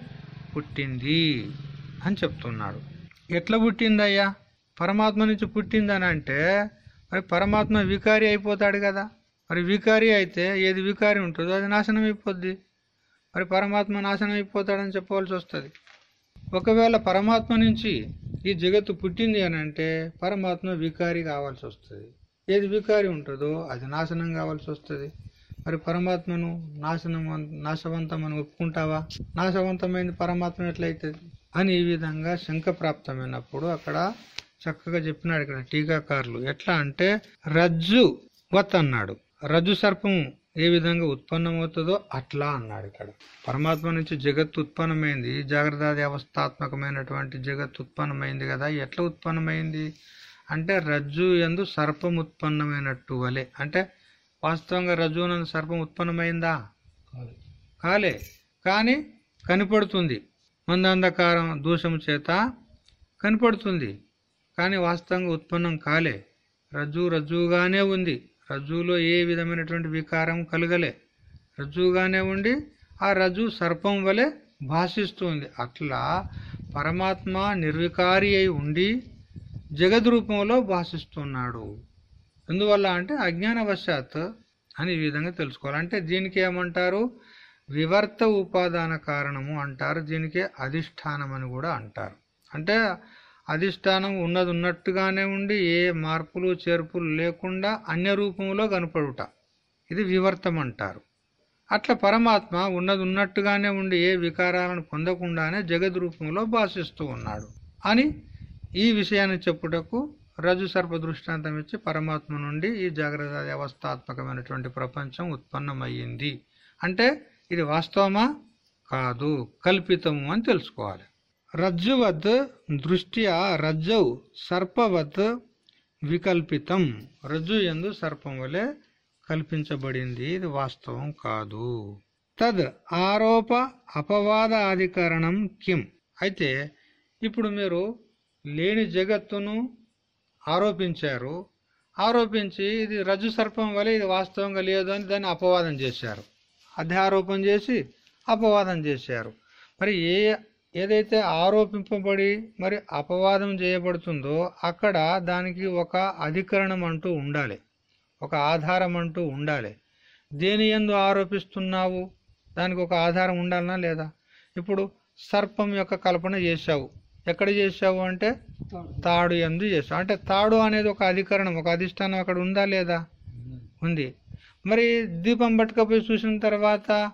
పుట్టింది అని చెప్తున్నాడు. ఎట్లా పుట్టిందయ్యా? పరమాత్మ నుంచి పుట్టిందని అంటే మరి పరమాత్మ వికారి అయిపోతాడు కదా. మరి వికారి అయితే ఏది వికారి ఉంటుందో అది నాశనం అయిపోద్ది. మరి పరమాత్మ నాశనం అయిపోతాడని చెప్పవలసి వస్తుంది. ఒకవేళ పరమాత్మ నుంచి ఈ జగత్తు పుట్టింది అని అంటే పరమాత్మ వికారి కావాల్సి వస్తుంది. ఏది వికారి ఉంటుందో అది నాశనం కావాల్సి వస్తుంది. మరి పరమాత్మను నాశనం నాశవంతం అని ఒప్పుకుంటావా? నాశవంతమైంది పరమాత్మ ఎట్లయితుంది? అని ఈ విధంగా శంఖ ప్రాప్తమైనప్పుడు అక్కడ చక్కగా చెప్పినాడు ఇక్కడ టీకాకారులు. ఎట్లా అంటే రజ్జు వత్ అన్నాడు. రజ్జు సర్పం ఏ విధంగా ఉత్పన్నమవుతుందో అట్లా అన్నాడు ఇక్కడ. పరమాత్మ నుంచి జగత్తు ఉత్పన్నమైంది. జాగ్రత్త అవస్థాత్మకమైనటువంటి జగత్తు ఉత్పన్నమైంది కదా ఎట్లా ఉత్పన్నమైంది? అంటే రజ్జు ఎందు సర్పం ఉత్పన్నమైనట్టు వలె. అంటే వాస్తవంగా రజ్జు నందు సర్పం ఉత్పన్నమైందా? కాలే. కానీ కనపడుతుంది. మందాంధకారం దూషం చేత కనపడుతుంది. కానీ వాస్తవంగా ఉత్పన్నం కాలే. రజ్జు రజ్జుగానే ఉంది. రజ్జులో ఏ విధమైనటువంటి వికారం కలగలే. రజ్జుగానే ఉండి ఆ రజ్జు సర్పం వలె భాషిస్తుంది. అట్లా పరమాత్మ నిర్వికారి అయి ఉండి జగద్ రూపంలో భాషిస్తున్నాడు. ఎందువల్ల అంటే అజ్ఞానవశాత్ అని ఈ విధంగా తెలుసుకోవాలి. అంటే దీనికి ఏమంటారు? వివర్త ఉపాదాన కారణము అంటారు. దీనికే అధిష్టానం అని కూడా అంటారు. అంటే అధిష్టానం ఉన్నది ఉన్నట్టుగానే ఉండి ఏ మార్పులు చేర్పులు లేకుండా అన్య రూపంలో కనపడుట. ఇది వివర్తం అంటారు అట్లా పరమాత్మ ఉన్నది ఉన్నట్టుగానే ఉండి ఏ వికారాలను పొందకుండానే జగద్ రూపంలో భాషిస్తూ ఉన్నాడు అని ఈ విషయాన్ని చెప్పుటకు రజు సర్ప దృష్టాంతం ఇచ్చి పరమాత్మ నుండి ఈ జాగ్రత్త వ్యవస్థాత్మకమైనటువంటి ప్రపంచం ఉత్పన్నమయ్యింది. అంటే ఇది వాస్తవమా? కాదు. కల్పితము అని తెలుసుకోవాలి. రజ్జువత్ దృష్ట్యా రజ్జవు సర్పవత్ వికల్పితం. రజ్జు ఎందు సర్పం వలె కల్పించబడింది. ఇది వాస్తవం కాదు. తద్ ఆరోప అపవాద అధికరణం కిం. అయితే ఇప్పుడు మీరు లేని జగత్తును ఆరోపించారు. ఆరోపించి ఇది రజ్జు సర్పం వలె ఇది వాస్తవంగా లేదు అని దాన్ని అపవాదం చేశారు. అధ్యారోపణ చేసి అపవాదం చేశారు. మరి ఏ ఏదైతే ఆరోపింపబడి మరి అపవాదం చేయబడుతుందో అక్కడ దానికి ఒక అధికరణం అంటూ ఉండాలి. ఒక ఆధారం అంటూ ఉండాలి. దేని ఎందు ఆరోపిస్తున్నావు? దానికి ఒక ఆధారం ఉండాలనా లేదా? ఇప్పుడు సర్పం యొక్క కల్పన చేశావు. ఎక్కడ చేశావు అంటే తాడు ఎందు చేశావు. అంటే తాడు అనేది ఒక అధికరణం ఒక అధిష్టానం అక్కడ ఉందా లేదా? ఉంది. మరి దీపం పట్టుకపోయి చూసిన తర్వాత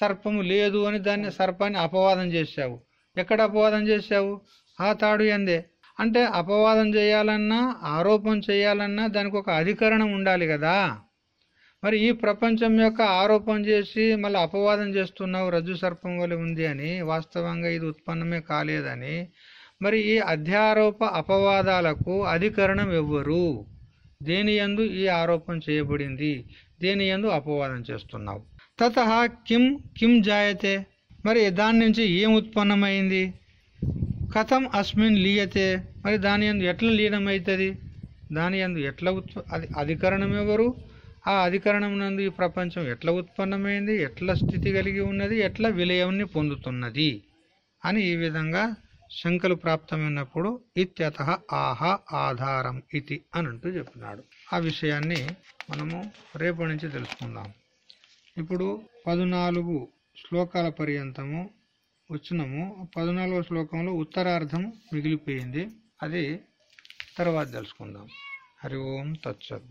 సర్పము లేదు అని దాన్ని సర్పాన్ని అపవాదం చేశావు. ఎక్కడ అపవాదం చేశావు? ఆ తాడు ఎందే. అంటే అపవాదం చేయాలన్నా ఆరోపణ చేయాలన్నా దానికి ఒక అధికరణం ఉండాలి కదా. మరి ఈ ప్రపంచం యొక్క ఆరోపణ చేసి మళ్ళీ అపవాదం చేస్తున్నావు రజ్జు సర్పం వలె ఉంది అని వాస్తవంగా ఇది ఉత్పన్నమే కాలేదని మరి ఈ అధ్యారోప అపవాదాలకు అధికరణం ఎవ్వరు? దేని యందు ఈ ఆరోపణ చేయబడింది? దేని యందు అపవాదం చేస్తున్నావు? తత కిం కిం జాయతే? మరి దాని నుంచి ఏం ఉత్పన్నమైంది? కథం అస్మిన్ లీయతే? మరి దాని యందు ఎట్లా లీనమవుతుంది దాని యందు ఎట్లా ఉత్ప అది అధికరణం ఎవరు? ఆ అధికరణం నందు ఈ ప్రపంచం ఎట్లా ఉత్పన్నమైంది? ఎట్లా స్థితి కలిగి ఉన్నది? ఎట్లా విలయంని పొందుతున్నది? అని ఈ విధంగా శంకలు ప్రాప్తమైనప్పుడు ఇత్యత ఆహ ఆధారం ఇది అని అంటూ చెప్పినాడు. ఆ విషయాన్ని మనము రేపటి నుంచి తెలుసుకుందాం. ఇప్పుడు పద్నాలుగు శ్లోకాల పర్యంతము వచ్చినము. పద్నాలుగో శ్లోకంలో ఉత్తరార్థం మిగిలిపోయింది. అది తర్వాత తెలుసుకుందాం. హరి ఓం తచ్చత్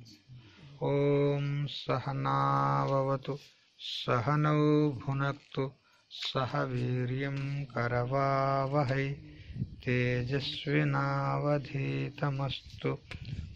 ఓం సహనావతు సహనౌ భునక్తు సహ వీర్యం కరవావహై తేజస్వినావధీతమస్తు.